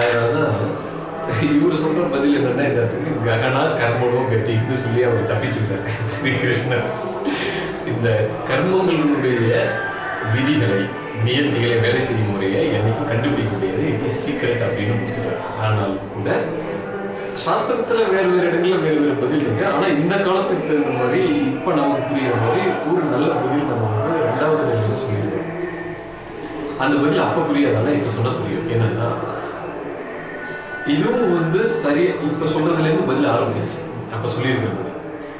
அதனாலதான் இவர் சொல்ற பதில் என்னன்னா இந்த இடத்துக்கு ககனா கர்மனோ கத்தின்னு சொல்லி அவர் தப்பிச்சுட்டார். ஸ்ரீகிருஷ்ணர் இந்த கர்மங்களுடைய விதிகளை நியந்திகளை வேலை செய்யும் முறையை என்னைக்கும் கண்டுபிடிக்க முடியாது. இட் இஸ் சீக்ரெட் அப்படின்னு முடிச்சுட்டார் ஆனால் கூட சாஸ்திரத்துல வேறு வேறு இடங்களில் வேறு வேறு பதில் இருக்கு. ஆனா இந்த காலத்துக்கு தகுந்த மாதிரி இப்ப நமக்கு புரியுற மாதிரி ஒரு நல்ல பதில் நம்ம வந்து ரெண்டாவது நிலையில சொல்லியிருக்கோம். அந்த பதில் அப்ப புரியாதால இப்ப சொன்ன புரியும். என்னன்னா இதுவும் வந்து சரியா இப்ப சொல்றதுல இருந்து பதில் ஆரம்பிச்சிருச்சு. அப்ப சொல்லியிருக்கிற பதில்.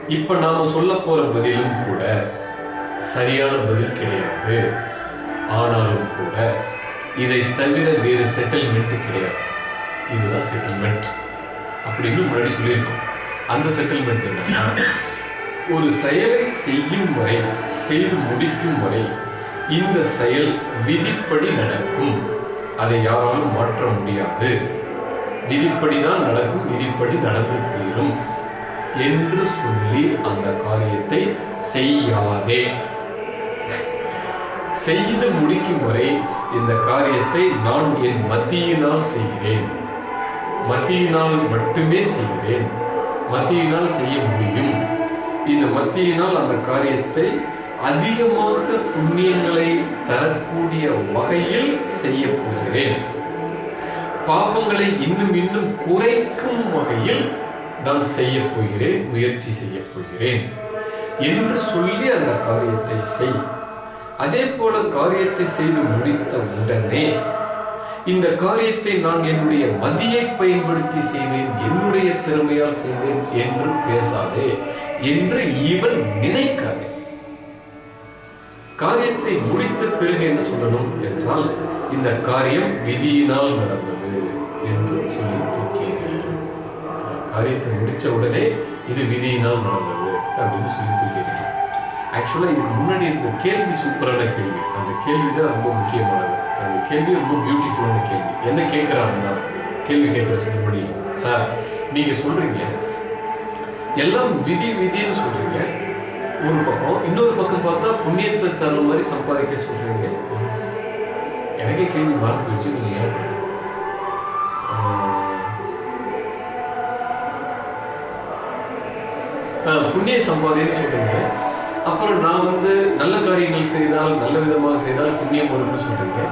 இப்ப நாம சொல்ல போற பதிலும் கூட சரியான பதில் கிடையாது. ஆனாலும் கூட இதை தவிர வேறு செட்டில்மெண்ட் கிடையாது. இதுதான் செட்டில்மெண்ட் அப்படின்னு முன்னாடி சொல்லியிருக்கோம். அந்த செட்டில்மெண்ட் என்னன்னா ஒரு செயலை செய்யும் வரை செய்து முடிக்கும் வரை இந்த செயல் விதிப்படி நடக்கும். அதை யாராலும் மாற்ற முடியாது. விதிப்படி தான் நடக்கும் விதிப்படி நடந்து தீரும் என்று சொல்லி அந்த காரியத்தை செய்யாதே. செய்து முடிக்கும் வரை இந்த காரியத்தை நான் என் மத்தியினால் செய்கிறேன். மத்தியினால் மட்டுமே செய்கிறேன். மத்தியினால் செய்ய முடியும். இந்த மத்தியினால் அந்த காரியத்தை அதிகமாக புண்ணியங்களை தரக்கூடிய வகையில் செய்ய போகிறேன். பாப்பங்களை இன்னும் இன்னும் குறைக்கும் வகையில் நான் செய்ய போகிறேன் முயற்சி செய்ய போகிறேன் என்று சொல்லி அந்த காரியத்தை செய். அதே போல காரியத்தை செய்து முடித்த உடனே இந்த காரியத்தை நான் என்னுடைய மதியை பயன்படுத்தி செய்தேன் என்னுடைய திறமையால் செய்தேன் என்று பேசாதே என்று இவன் நினைக்காதே. காரியத்தை முடித்த பிறகு என்ன சொல்லணும் என்றால் இந்த காரியம் விதியினால் நடந்தது. என்று சொல்லி தூக்கியது. காரியத்தை முடிச்ச உடனே இது விதியினால் நடந்தது அப்படின்னு சொல்லி தூக்கியது. ஆக்சுவலா இதுக்கு முன்னாடி இருந்த கேள்வி சூப்பரான கேள்வி. அந்த கேள்வி தான் ரொம்ப முக்கியமானது. அந்த கேள்வி ரொம்ப பியூட்டிஃபுல்லான கேள்வி. என்ன கேட்கிறாங்கன்னா கேள்வி கேட்கிற சொல்லும்படி சார் நீங்க சொல்றீங்க. எல்லாம் விதி விதின்னு சொல்றீங்க. ஒரு பக்கம் இன்னொரு பக்கம் பார்த்தா புண்ணியத்தை தர மாதிரி சம்பாதிக்க சொல்றீங்க. எனக்கே கேள்வி மாறி போயிடுச்சு. நீங்க ஏன் புண்ணிய சம்பாதின்னு சொல்றீங்க. அப்புறம் நான் வந்து நல்ல காரியங்கள் செய்தால் நல்ல விதமாக செய்தால் புண்ணியம் வரும்னு சொல்றீங்க.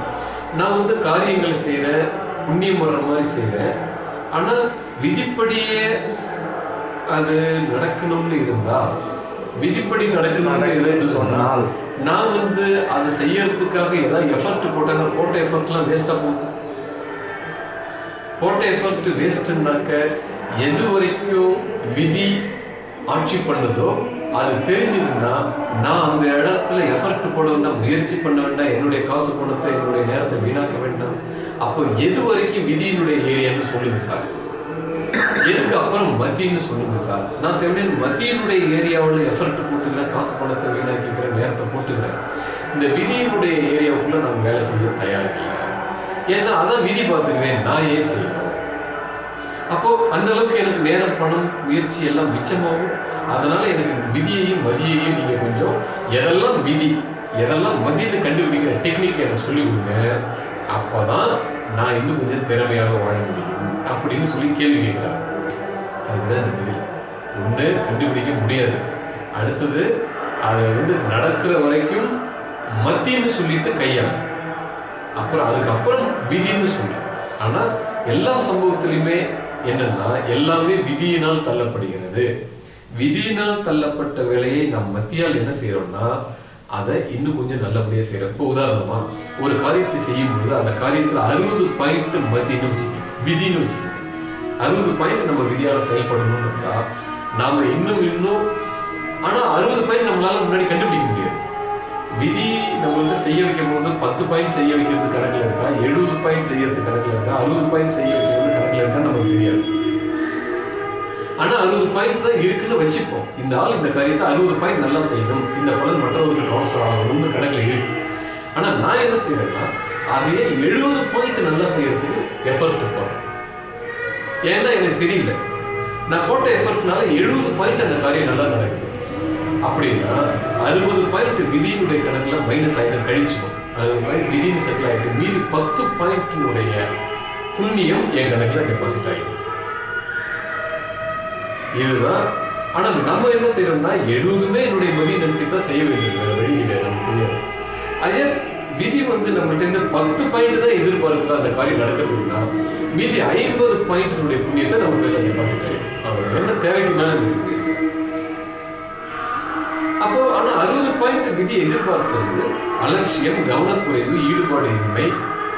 நான் வந்து காரியங்களை செய்கிறேன் புண்ணியம் வர்ற மாதிரி செய்கிறேன் ஆனால் விதிப்படியே அது நடக்கணும்னு இருந்தா விதிப்படி நடக்கணும்னு சொன்னால். நான் வந்து அதை செய்யறதுக்காக ஏதாவது எஃபர்ட் போட்டேன்னா போட்ட எஃபர்ட்லாம் வேஸ்ட்டாக போகுது. போட்ட எஃபர்ட் வேஸ்ட்னாக்க எது வரைக்கும் விதி ஆட்சி பண்ணுதோ அது தெரிஞ்சதுன்னா நான் அந்த இடத்துல எஃபர்ட் போட வேண்டாம் முயற்சி பண்ண வேண்டாம். என்னுடைய காசு பணத்தை என்னுடைய நேரத்தை வீணாக்க வேண்டாம். அப்போ எது வரைக்கும் விதியினுடைய ஏரியான்னு சொல்லுங்க சார். எதுக்கு அப்புறம் மத்தின்னு சொல்லுங்க சார். நான் செவனேன் மத்தியினுடைய ஏரியாவில் எஃபர்ட் போட்டுக்கிறேன் காசு பணத்தை வீணாக்கிக்கிறேன் நேரத்தை போட்டுக்கிறேன். இந்த விதியினுடைய ஏரியாவுக்குள்ள நான் வேலை செய்ய தயாரில்லை ஏன்னா அதான் விதி பார்த்துக்கிறேன். நான் ஏன் செய்ய அந்த அளவுக்கு எனக்கு நேரம் பணம் முயற்சி எல்லாம் மிச்சமாகும். அதனால எனக்கு விதியையும் மதியையும் நீங்க கொஞ்சம் எதெல்லாம் விதி எதெல்லாம் மதியத்தை கண்டுபிடிக்கிற டெக்னிக் எனக்கு சொல்லி கொடுங்க அப்பதான் நான் இன்னும் கொஞ்சம் திறமையாக வாழ முடியும் அப்படின்னு சொல்லி கேள்வி கேட்கிறார். அதுதான் இந்த பதில் ஒண்ணு கண்டுபிடிக்க முடியாது. அடுத்தது அதை வந்து நடக்கிற வரைக்கும் மத்தின்னு சொல்லிட்டு கையாள். அப்புறம் அதுக்கப்புறம் விதின்னு சொல்லு. ஆனா எல்லா சம்பவத்திலையுமே என்னன்னா எல்லாமே விதியினால் தள்ளப்படுகிறது. விதியினால் தள்ளப்பட்ட வேலையை நாம் மத்தியால் என்ன செய்யறோம்னா அதை இன்னும் கொஞ்சம் நல்லபடியா செய்யறோம் இப்போ உதாரணமா ஒரு காரியத்தை செய்யும் பொழுது அந்த காரியத்துல அறுபது பாயிண்ட் மத்தின்னு வச்சுக்கோங்க. விதின்னு வச்சுக்கோங்க. அறுபது பாயிண்ட் நம்ம விதியால செயல்படணும்னா நாம இன்னும் இன்னும் ஆனா அறுபது பாயிண்ட் நம்மளால முன்னாடி கண்டுபிடிக்க முடியாது. விதி நம்மள்ட்ட செய்ய வைக்கும் போது பத்து பாயிண்ட் செய்ய வைக்கிறது கணக்குல இருக்கா? எழுபது பாயிண்ட் செய்யறது கணக்குல இருக்கா? அறுபது பாயிண்ட் செய்ய வைக்கிறது கணக்குல நமக்கு தெரியாது. ஆனா அறுபது பாயிண்ட் தான் இருக்குன்னு வச்சுப்போம். இந்த ஆள் இந்த காரியத்தை அறுபது பாயிண்ட் நல்லா செய்யணும். இந்த பலன் மற்றவர்களுக்கு ட்ரான்ஸ்ஃபர் ஆகணும்னு கணக்கில் இருக்கு. ஆனா நான் என்ன செய்யறேன்னா அதையே எழுபது பாயிண்ட் நல்லா செய்யறதுக்கு எஃபர்ட் போடுறேன். ஏன்னா எனக்கு தெரியல. நான் போட்ட எஃபர்ட்னால எழுபது பாயிண்ட் அந்த காரியம் நல்லா நடக்குது. அப்படின்னா அறுபது பாயிண்ட் விதியினுடைய கணக்குல மைனஸ் ஆகிட்டு கழிச்சிடும் அறுபது பாயிண்ட் விதின்னு செட்டில் ஆயிட்டு மீதி பத்து பாயிண்டினுடைய புண்ணியம் என் கணக்கில் டெபாசிட் ஆகிடும் இதுதான். ஆனால் நம்ம என்ன செய்யறோம்னா எழுவதுமே என்னுடைய மதி நினைச்சுட்டு தான் செய்ய வேண்டியது. வேற வழி இல்லை நமக்கு தெரியாது. அதே விதி வந்து நம்மள்ட்ட இருந்து பத்து பாயிண்ட் தான் எதிர்பார்க்குது அந்த காரியம் நடக்கிறதுனா மீதி ஐம்பது பாயிண்டினுடைய புண்ணியத்தை நம்ம பேரில் டெபாசிட் ஆகிடும் அவர் என்ன தேவைக்கு மேலே பேசுது அப்போ ஆனால் அறுபது பாயிண்ட் விதி எதிர்பார்க்கிறது அலட்சியம் கவனக்குறைவு ஈடுபாடு இன்மை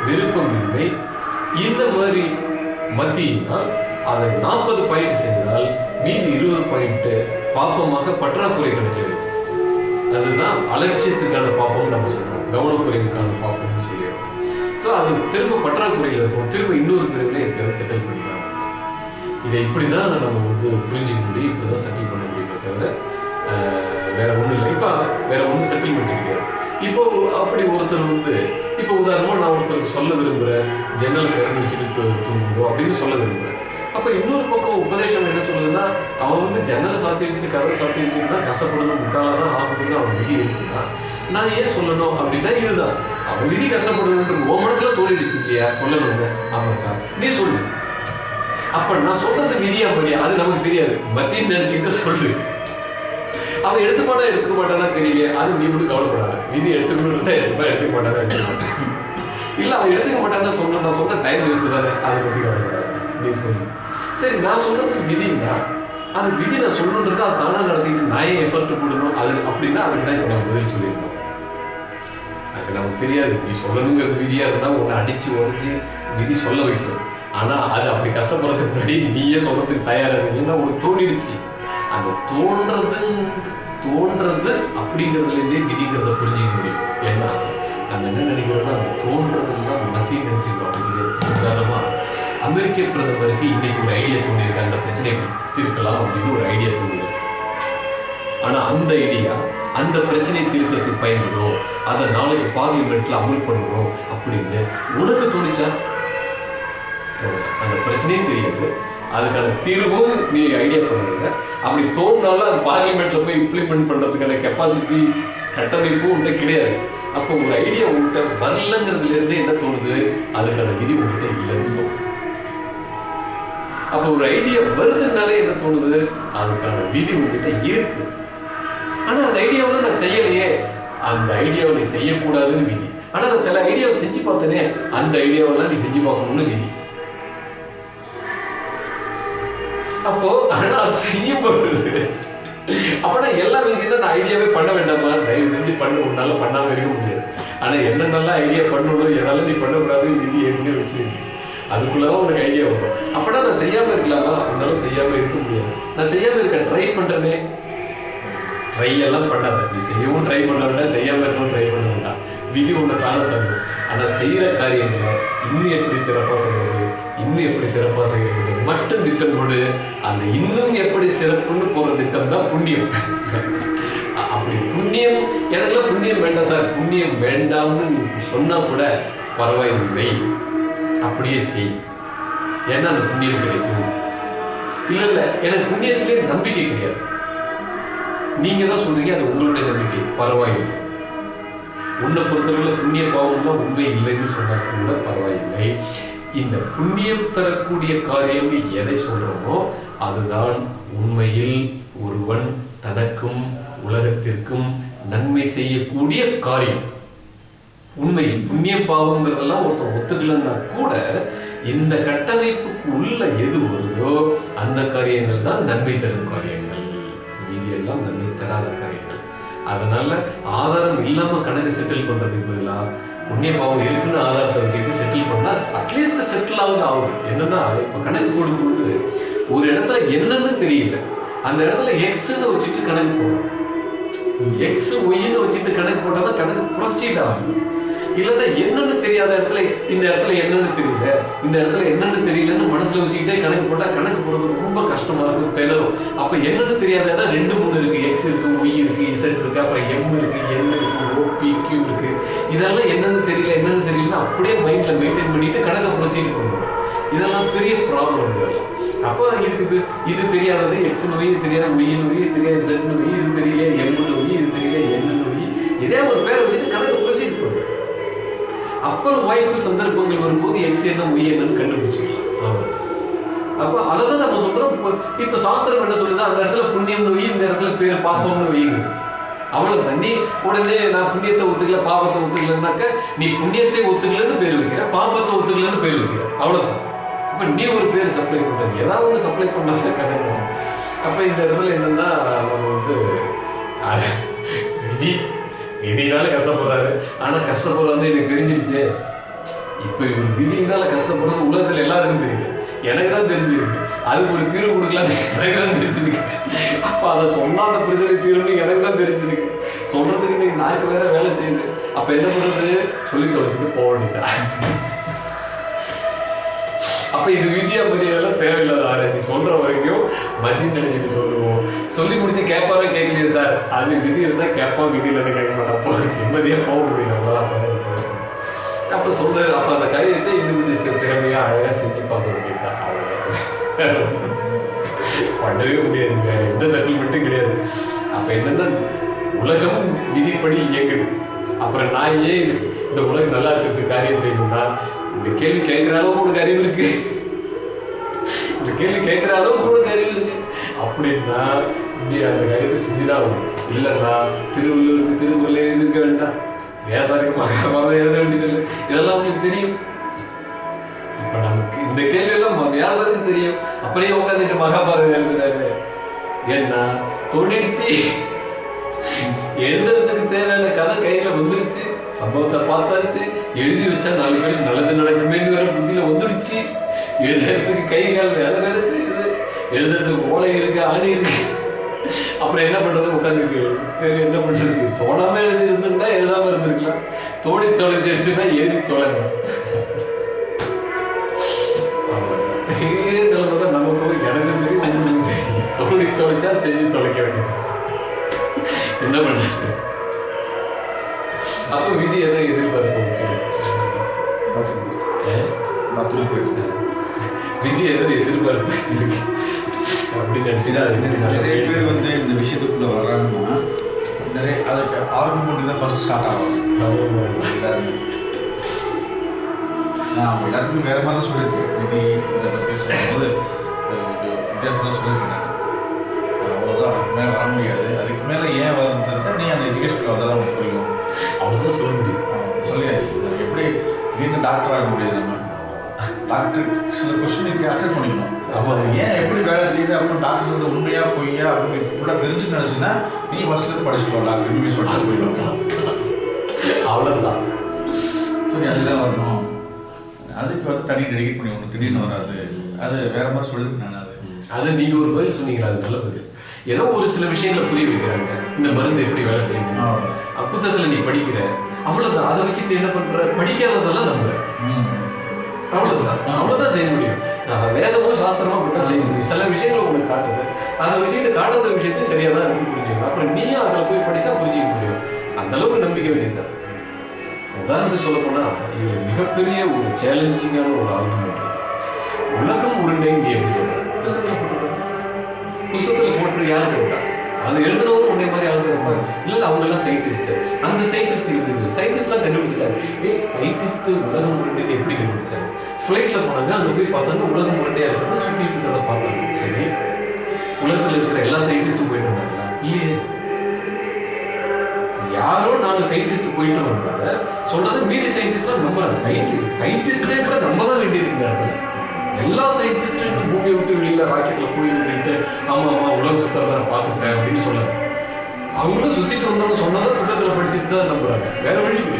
விருப்பமின்மை இந்த மாதிரி மத்தினா அதை நாற்பது பாயிண்ட் செய்தால் மீதி இருபது பாயிண்ட் பாப்பமாக பற்றாக்குறை கிடைக்கிறது. அதுதான் அலட்சியத்துக்கான பாப்பம் நம்ம சொல்றோம். கவனக்குறைவுக்கான பாப்பம்னு சொல்லிடுறோம். ஸோ அது திரும்ப பற்றாக்குறையில் இருக்கும். திரும்ப இன்னொரு பிரிவில் இருக்கிறத செட்டில் பண்ணிக்கலாம். இதை இப்படி தான் நம்ம வந்து புரிஞ்சுக்க முடியும். இப்படி தான் செட்டில் பண்ண முடியுமே தவிர வேற ஒன்றும் இல்லை. இப்போ வேற ஒன்றும் செட்டில்மெண்ட் கிடையாது. இப்போ அப்படி ஒருத்தர் வந்து இப்போ உதாரணமாக நான் ஒருத்தருக்கு சொல்ல விரும்புகிறேன் ஜன்னல் திறந்து வச்சுட்டு தூ- தூங்குங்க அப்படின்னு சொல்ல விரும்புகிறேன் அப்போ இன்னொரு பக்கம் உபதேசம் என்ன சொல்லுதுன்னா அவன் வந்து ஜன்னலை சாத்தி வச்சுட்டு கதவை சாத்தி வச்சுட்டு தான் கஷ்டப்படணும் முட்டாளாக தான் ஆகுதுன்னு அவன் விதி இருக்குன்னா நான் ஏன் சொல்லணும் அப்படின்னா இதுதான். அவன் விதி கஷ்டப்படணுன்ற உன் மனசில் தோணிடுச்சு இல்லையா? சொல்லணுங்க ஆமாம் சார். நீ சொல்லு. அப்போ நான் சொல்றது விதியா மதியா? அது நமக்கு தெரியாது. பத்தின்னு நினச்சிக்கிட்டு சொல்லு. அவன் எடுத்துப்பானா எடுத்துக்க மாட்டானா தெரியல அது நீ மட்டும் கவலைப்படாத. விதி எடுத்துக்கணும் எடுத்துப்பா எடுத்துக்க மாட்டானா எடுத்துக்க. மாட்டான் இல்ல அவன் எடுத்துக்க மாட்டான்னு சொன்ன நான் சொன்ன டைம் வேஸ்ட் தானே. அதை பத்தி கவலைப்படாத. நீ சொல்லு. சரி நான் சொல்றது விதின்னா அது விதி நான் சொல்லணுன்றது அது தானா நடத்திட்டு நான் ஏன் எஃபர்ட் போடணும்? அது அப்படின்னா அதுக்கு தான் இப்போ நம்ம பதில் சொல்லியிருந்தோம் அது நமக்கு தெரியாது. நீ சொல்லணுங்கிறது விதியா இருந்தா உன்னை அடிச்சு உடச்சி விதி சொல்ல வைக்கணும். ஆனா அது அப்படி கஷ்டப்படுறதுக்கு முன்னாடி நீயே சொல்றதுக்கு தயாராக இருக்கீங்கன்னா உனக்கு தோணிடுச்சு. அந்த தோன்றது தோன்றது அப்படிங்கிறதுலேருந்தே விதிக்கிறத விதிங்கிறத புரிஞ்சுக்க முடியும். ஏன்னா நம்ம என்ன நினைக்கிறோம்னா அந்த தோன்றதெல்லாம் மத்திய நினைச்சிருக்கோம் அப்படிங்கிறது உதாரணமாக அமெரிக்க பிரதமருக்கு இன்னைக்கு ஒரு ஐடியா தோணியிருக்கு. அந்த பிரச்சனையை தீர்க்கலாம் அப்படின்னு ஒரு ஐடியா தோணியிருக்கு. ஆனால் அந்த ஐடியா அந்த பிரச்சனையை தீர்க்கிறதுக்கு பயன்படும் அதை நாளைக்கு பார்லிமெண்ட்ல அமல் பண்ணணும் அப்படின்னு உனக்கு தோணிச்சா? அந்த பிரச்சனையும் தெரியாது. அதுக்கான தீர்வும் நீ ஐடியா பண்ணுங்க அப்படி தோணுனாலும் அது பார்லிமெண்ட்டில் போய் இம்ப்ளிமெண்ட் பண்ணுறதுக்கான கெப்பாசிட்டி கட்டமைப்பும் உன்ட்ட கிடையாது. அப்போ ஒரு ஐடியா உங்கள்கிட்ட வரலங்கிறதுலேருந்து என்ன தோணுது? அதுக்கான விதி உங்கள்கிட்ட இல்லைன்னு தோணுது அப்போ ஒரு ஐடியா வருதுனாலே என்ன தோணுது? அதுக்கான விதி உங்ககிட்ட இருக்கு. ஆனா அந்த ஐடியாவை நான் செய்யலையே. அந்த ஐடியாவை நீ செய்யக்கூடாதுன்னு விதி. ஆனா நான் சில ஐடியாவை செஞ்சு பார்த்தனே அந்த ஐடியாவெல்லாம் நீ செஞ்சு பார்க்கணும்னு விதி. அப்போ ஆனா அது பொழுது அப்படின்னா எல்லா விதினா நான் ஐடியாவே பண்ண வேண்டாமா? தயவு செஞ்சு பண்ணு உன்னால பண்ணாம இருக்க முடியாது. ஆனா என்னென்னலாம் ஐடியா பண்ணணும் எதாலும் நீ பண்ணக்கூடாது விதி ஏற்கனவே வச்சிருக்கு அதுக்குள்ளதான் உனக்கு ஐடியா வரும். அப்பனா நான் செய்யாம இருக்கலாமா? அதனால செய்யாம இருக்க முடியாது. நான் செய்யாம இருக்கேன் ட்ரை பண்றேனே. ட்ரை எல்லாம் பண்ணாத. நீ செய்யவும் ட்ரை பண்ண வேண்டாம் செய்யாம இருக்கவும் ட்ரை பண்ண வேண்டாம். விதி உன்னை தானே தரும் ஆனா செய்யற காரியங்களை இன்னும் எப்படி சிறப்பா செய்யறது? இன்னும் எப்படி சிறப்பா செய்யறது? மட்டும் திட்டம் போடு அந்த இன்னும் எப்படி சிறப்புன்னு போற திட்டம் தான் புண்ணியம். அப்படி புண்ணியம் எனக்கெல்லாம் புண்ணியம் வேண்டாம் சார். புண்ணியம் வேண்டாம்னு நீ சொன்னா கூட பரவாயில்லை. அப்படியே செய். ஏன்னா அந்த புண்ணியம் கிடைக்கும். இல்ல இல்ல எனக்கு புண்ணியத்திலே நம்பிக்கை கிடையாது. நீங்க தான் சொல்றீங்க அது உங்களுடைய நம்பிக்கை. பரவாயில்லை. உன்னை பொறுத்தவரையில புண்ணிய பாவம்லாம் உண்மை இல்லைன்னு சொன்னா கூட பரவாயில்லை. இந்த புண்ணியம் தரக்கூடிய காரியம் எதை சொல்றோமோ அதுதான் உண்மையில் ஒருவன் தனக்கும் உலகத்திற்கும் நன்மை செய்யக்கூடிய காரியம். உண்மையில் புண்ணியம் பாவங்கிறதெல்லாம் ஒருத்தர் ஒத்துக்கலன்னா கூட இந்த கட்டமைப்புக்கு உள்ள எது வருதோ அந்த காரியங்கள் தான் நன்மை தரும் காரியங்கள். மீதியெல்லாம் நன்மை தராத காரியங்கள். அதனால ஆதாரம் இல்லாம கணக்கு செட்டில் பண்றதுக்கு பதிலா புண்ணிய பாவம் இருக்குன்னு ஆதாரத்தை வச்சுக்கிட்டு செட்டில் பண்ணா அட்லீஸ்ட் செட்டில் ஆகுது ஆகும் என்னன்னா இப்போ கணக்கு போடும்போது ஒரு இடத்துல என்னன்னு தெரியல. அந்த இடத்துல எக்ஸ்ன்னு வச்சுட்டு கணக்கு போடணும். எக்ஸ் ஒய்ன்னு வச்சுட்டு கணக்கு போட்டால் தான் கணக்கு ப்ரொசீட் ஆகும். இல்லைன்னா என்னன்னு தெரியாத இடத்துல இந்த இடத்துல என்னன்னு தெரியல இந்த இடத்துல என்னன்னு தெரியலன்னு மனசுல வச்சுக்கிட்டே கணக்கு போட்டா கணக்கு போடுறது ரொம்ப கஷ்டமா இருக்கும் திணறும். அப்ப என்னன்னு தெரியாத இடம் ரெண்டு மூணு இருக்கு. எக்ஸ் இருக்கு ஒய் இருக்கு இசட் இருக்கு கியூ இருக்கு. இதெல்லாம் என்னன்னு தெரியல என்னன்னு தெரியலன்னு அப்படியே மைண்ட்ல மெயின்டைன் பண்ணிட்டு கணக்கை ப்ரொசீட் பண்ணுவோம் இதெல்லாம் பெரிய ப்ராப்ளம் இதெல்லாம் அப்போ இதுக்கு இது தெரியாதது எக்ஸ் நோய் இது தெரியாது ஒய் நோய் இது தெரியாது செட் நோய் இது தெரியல எம் நோய் இது தெரியல என்ன நோய். இதே ஒரு பேரை வச்சுட்டு கணக்கு ப்ரொசீட் பண்ணுவோம் அப்புறம் வாய்ப்பு சந்தர்ப்பங்கள் வரும்போது எக்ஸ் என்ன ஒய் என்னன்னு கண்டுபிடிச்சிக்கலாம். ஆமா அப்ப அதை தான் நம்ம சொல்றோம். இப்போ இப்ப சாஸ்திரம் என்ன சொல்லுது? அந்த இடத்துல புண்ணியம்னு நோய் இந்த இடத்துல பேர் பார்த்தோம்னு வைங்க அவளும் பண்ணி உடனே நான் புண்ணியத்தை ஒத்துக்கல பாவத்தை ஒத்துக்கலன்னாக்க நீ புண்ணியத்தை ஒத்துக்கலன்னு பேர் வைக்கிற பாவத்தை ஒத்துக்கலன்னு பேர் வைக்கிற. அவ்வளவுதான். அப்ப நீ ஒரு பேர் சப்ளை பண்றது. ஏதாவது ஒன்று சப்ளை பண்ணாத கடன் அப்ப இந்த இடத்துல என்னன்னா நம்ம வந்து அது விதி. விதினால கஷ்டப்படுறாரு. ஆனா கஷ்டப்படுறது எனக்கு தெரிஞ்சிருச்சு. இப்ப இவர் விதினால கஷ்டப்படுறது உலகத்துல எல்லாருக்கும் தெரியல. எனக்கு தான் தெரிஞ்சிருக்கு. அதுக்கு ஒரு தீர்வு கொடுக்கலாம் எனக்கு தான் தெரிஞ்சிருக்கு. அப்ப அதை சொன்னா அந்த பிரச்சனை தீர்வுன்னு எனக்கு தான் தெரிஞ்சிருக்கு. சொல்றதுக்கு இன்னைக்கு நாக்கு வேற வேலை செய்யுது. அப்ப என்ன பண்றது? சொல்லி தொலைச்சிட்டு போக வேண்டியதா அப்ப இது விதியா மதியெல்லாம் தேவையில்லாத ஆராய்ச்சி. சொல்ற வரைக்கும் மதியம் நினைச்சிட்டு சொல்லுவோம். சொல்லி முடிச்சு கேட்பாரோ கேட்கலையே சார். அது விதி இருந்தா கேட்பான் விதி இல்லைன்னு கேட்க மாட்டான் போ நிம்மதியா போக முடியும். நம்மளால அப்ப சொல்றது அப்போ அப்ப அந்த காரியத்தை இன்னும் கொஞ்சம் சி- திறமையா அழகா செஞ்சு பார்க்க முடியும். பண்ணவே முடியாது. வேற எந்த செட்டில்மெண்ட்டும் கிடையாது. அப்ப என்னன்னா உலகம் விதிப்படி இயக்குது அப்புறம் நான் ஏன் இந்த உலகம் நல்லா இருக்கிறதுக்கு காரியம் செய்யணும்னா இந்த கேள்வி கேட்கிற அளவுக்கு உனக்கு அறிவு இருக்கு. இந்த கேள்வி கேட்கிற அளவுக்கு உனக்கு அறிவு இருக்கு. அப்படின்னா நீ அந்த காரியத்தை செஞ்சுதான் ஆகணும். இல்லைன்னா திருவள்ளூருக்கு திருக்குறள் எழுதியிருக்க வேண்டாம். வியாசாரிக்கு மகாபாரதம் எழுத வேண்டியதில்லை. இதெல்லாம் உங்களுக்கு தெரியும். இப்ப நமக்கு இந்த கேள்வி எல்லாம் வியாசருக்கு தெரியும். அப்படியே உட்காந்துட்டு மகாபாரதம் எழுதுறாரு. ஏன்னா தோண்டிடுச்சு. எழுதுறதுக்கு தேவையான கதை கையில வந்துருச்சு சம்பவத்தை பார்த்தாச்சு. எழுதி வச்சா நாலு பேருக்கு நல்லது நடக்குமேன்னு வேற புத்தியில வந்துடுச்சு. எழுதுறதுக்கு கை கால் வேலை வேற செய்யுது. எழுதுறதுக்கு ஓலை இருக்கு ஆணி இருக்கு. அப்புறம் என்ன பண்றது? உட்காந்துருக்கு சரி என்ன பண்றது? தோணாம எழுதி இருந்திருந்தா எழுதாம இருந்திருக்கலாம். தோடி தொலைச்சிடுச்சுன்னா எழுதி தொலைங்க. தொலைச்சா செஞ்சு தொலைக்க வேண்டியது என்ன பண்றது அப்ப விதி எதை எதிர்பார்க்க வச்சு பாத்ரூம் போயிட்டு விதி எதை எதிர்பார்ப்பு வச்சிருக்கு அப்படின்னு நல்லா நிறைய. பேர் வந்து இந்த விஷயத்துக்குள்ள வர்றாங்கன்னா நிறைய அதுக்கு ஆர்குமெண்ட் தான் ஃபர்ஸ்ட் ஸ்டார்ட் ஆகும். நான் எல்லாத்துக்கும் வேற மாதிரி தான் சொல்லியிருக்கேன். இது இதை பற்றி சொல்லும்போது வித்தியாசமாக சொல்லியிருக்கேன். அவ்வளோதான் அதுக்கு மேலே வர முடியாது. அதுக்கு மேலே ஏன் வருதுன்னு தெரிஞ்சா நீ அந்த எஜுகேஷனில் வந்தால் தான் உனக்கு புரியும். அவ்வளவுதான் சொல்ல முடியும். சொல்லியாச்சு. எப்படி திடீர்னு டாக்டர் ஆக முடியாது நம்ம. டாக்டர் சில கொஸ்டினுக்கு அட்டன் பண்ணிக்கணும். ஆமா. அது ஏன் எப்படி வேலை செய்யுது அப்படின்னு டாக்டர் சொல்றது உண்மையா பொய்யா அப்படின்னு ஃபுல்லாக தெரிஞ்சு நினைச்சுன்னா நீ ஃபர்ஸ்ட்லேருந்து படிச்சுக்கோ டாக்டர் எம்பிபிஎஸ் படிச்சு போயிடும் அவ்வளவுதான். ஸோ நீ அதுதான் வரணும். அதுக்கு வந்து தனி டெடிகேட் பண்ணி ஒன்று திடீர்னு வராது. அது வேற மாதிரி சொல்லிருக்கு நான் அது. அது நீங்க ஒரு பதில் சொன்னீங்களா அது நல்ல பதில். ஏதோ ஒரு சில விஷயங்களை புரிய வைக்கிறாங்க. இந்த மருந்து எப்படி வேலை செய்யுது. புத்தகத்துல நீ படிக்கிற. அவ்வளவுதான். அதை வச்சு நீ என்ன பண்ற? படிக்காததெல்லாம் நம்புற. அவ்வளவுதான். அவ்வளவுதான் செய்ய முடியும். வேதமும் சாஸ்திரமும் அப்படிதான் செய்ய முடியும். சில விஷயங்களை உங்களுக்கு காட்டுது. அதை வச்சுட்டு காட்டாத விஷயத்தை சரியா தான் இருக்குன்னு புரிஞ்சுக்கணும் அப்புறம் நீயும் அதில் போய் படிச்சா புரிஞ்சுக்க முடியும். அந்த அளவுக்கு நம்பிக்கை வேண்டியதுதான். உதாரணத்துக்கு சொல்ல போனா இது மிகப்பெரிய ஒரு சேலஞ்சிங்கான ஒரு ஆர்குமெண்ட் உலகம் உருண்டைன்னு எப்படி சொல்ற புஸ்தகத்தில் போட்டு யார் போட்டா? அது எழுதுனவரும் உன்னை மாதிரி ஆளுங்க இருப்பாங்க. இல்லை அவங்க எல்லாம் சயின்டிஸ்ட் அந்த சயின்டிஸ்ட் இருந்தது? சயின்டிஸ்ட்லாம் கண்டுபிடிச்சிட்டாங்க ஏய் சயின்டிஸ்ட் உலகம் உருண்டைன்னு எப்படி கண்டுபிடிச்சாங்க ஃப்ளைட்ல போனாங்க அங்கே போய் பார்த்தாங்க உலகம் உருண்டையா இருக்கிறத சுத்திட்டு இருக்கிறத பார்த்தாங்க. சரி. உலகத்தில் இருக்கிற எல்லா சயின்டிஸ்டும் போயிட்டு வந்தாங்களா? இல்லையே. யாரோ நாலு சயின்டிஸ்ட் போயிட்டு வந்தாங்க சொல்றது மீதி சயின்டிஸ்ட்லாம் நம்புறாங்க சயின்டிஸ்ட் சயின்டிஸ்டே கூட நம்ப தான் வேண்டியிருக்கு இந்த இடத்துல. எல்லா சயின்டிஸ்டும் இன்னும் பூமியை விட்டு வெளியில் ராக்கெட்டில் போய் நின்றுட்டு ஆமாம் உலகம் சுத்தறத நான் பார்த்துட்டேன் அப்படின்னு சொல்லலை. அவங்களும் சுற்றிட்டு வந்தவங்க சொன்னதை புத்தகத்தில் படிச்சுட்டு தான் நம்புறாங்க. வேற வழி இல்லை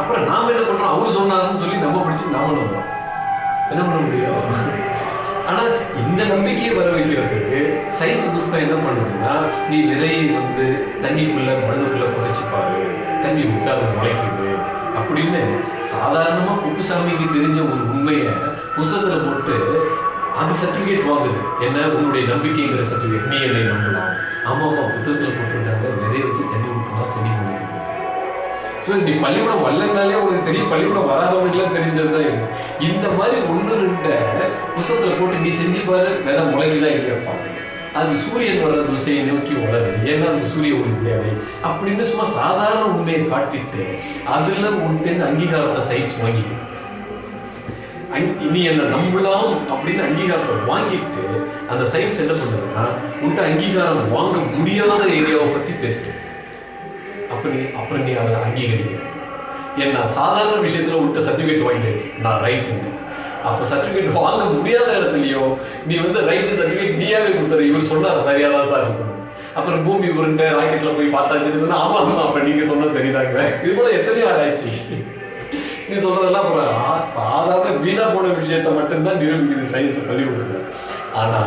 அப்புறம் நாம் என்ன பண்ணுறோம் அவர் சொன்னாருன்னு சொல்லி நம்ம படிச்சு நாம நம்புறோம். என்ன பண்ண முடியும்? ஆனால் இந்த நம்பிக்கையை வர வைக்கிறதுக்கு சயின்ஸ் புஸ்தகம் என்ன பண்ணுதுன்னா நீ விதையை வந்து தண்ணிக்குள்ள மண்ணுக்குள்ள புதைச்சிப்பாரு. பாரு தண்ணி விட்டு அது முளைக்குது. அப்படின்னு சாதாரணமா குப்புசாமிக்கு தெரிஞ்ச ஒரு உண்மையை புஸ்தகத்துல போட்டு அது சர்டிஃபிகேட் வாங்குது. என்ன? உன்னுடைய நம்பிக்கைங்கிற சர்டிஃபிகேட் நீ என்னை நம்பலாம். ஆமா ஆமா புத்தகத்தில் போட்டிருக்காங்க. விதையை வச்சு தண்ணி ஊற்றினா செடி முளைக்குது ஸோ நீ பள்ளிக்கூடம் வரலனாலே உங்களுக்கு தெரியும். பள்ளிக்கூடம் வராதவங்களுக்குலாம் தெரிஞ்சது தான் இந்த மாதிரி ஒன்று ரெண்ட புஸ்தகத்தில் போட்டு நீ செஞ்சு பாரு. விதை முளைக்குதா இல்லையாப்பா அது சூரியன் வர்ற திசையை நோக்கி வளருது. ஏன்னா அதுக்கு சூரிய ஒளி தேவை. அப்படின்னு சும்மா சாதாரண உண்மையை காட்டிட்டு அதுல உண்டு அங்கீகாரத்தை சயின்ஸ் வாங்கிக்கணும் அங்- என்ன நம்பலாம் அப்படின்னு அங்கீகாரத்தை வாங்கிட்டு அந்த சயின்ஸ் என்ன பண்ணுறதுன்னா உன்ட்ட அங்கீகாரம் வாங்க முடியாத ஏரியாவை பத்தி பேசுகிறேன் அப்ப நீ அப்புறம் நீ அதை அங்கீகரிக்க. ஏன்னா சாதாரண விஷயத்துல உன்ட்ட சர்டிஃபிகேட் வாங்கியாச்சு. நான் ரைட்டுங்க அப்ப சர்டிபிகேட் வாங்க முடியாத இடத்துலயும் நீ வந்து ரைட்டு சர்டிபிகேட் நீயாவே கொடுத்துற இவர் சொன்னார் சரியா தான் சார் இருக்கும் அப்புறம் பூமி உருண்டை ராக்கெட்ல போய் பார்த்தாச்சுன்னு சொன்னா ஆமா ஆமா அப்ப நீங்க சொன்ன சரிதாங்க. இது போல எத்தனையோ ஆராய்ச்சி. நீ சொல்றதெல்லாம் அப்புறம் சாதாரண வீணா போன விஷயத்தை மட்டும்தான் நிரூபிக்குது சயின்ஸ் சொல்லி கொடுக்குது ஆனா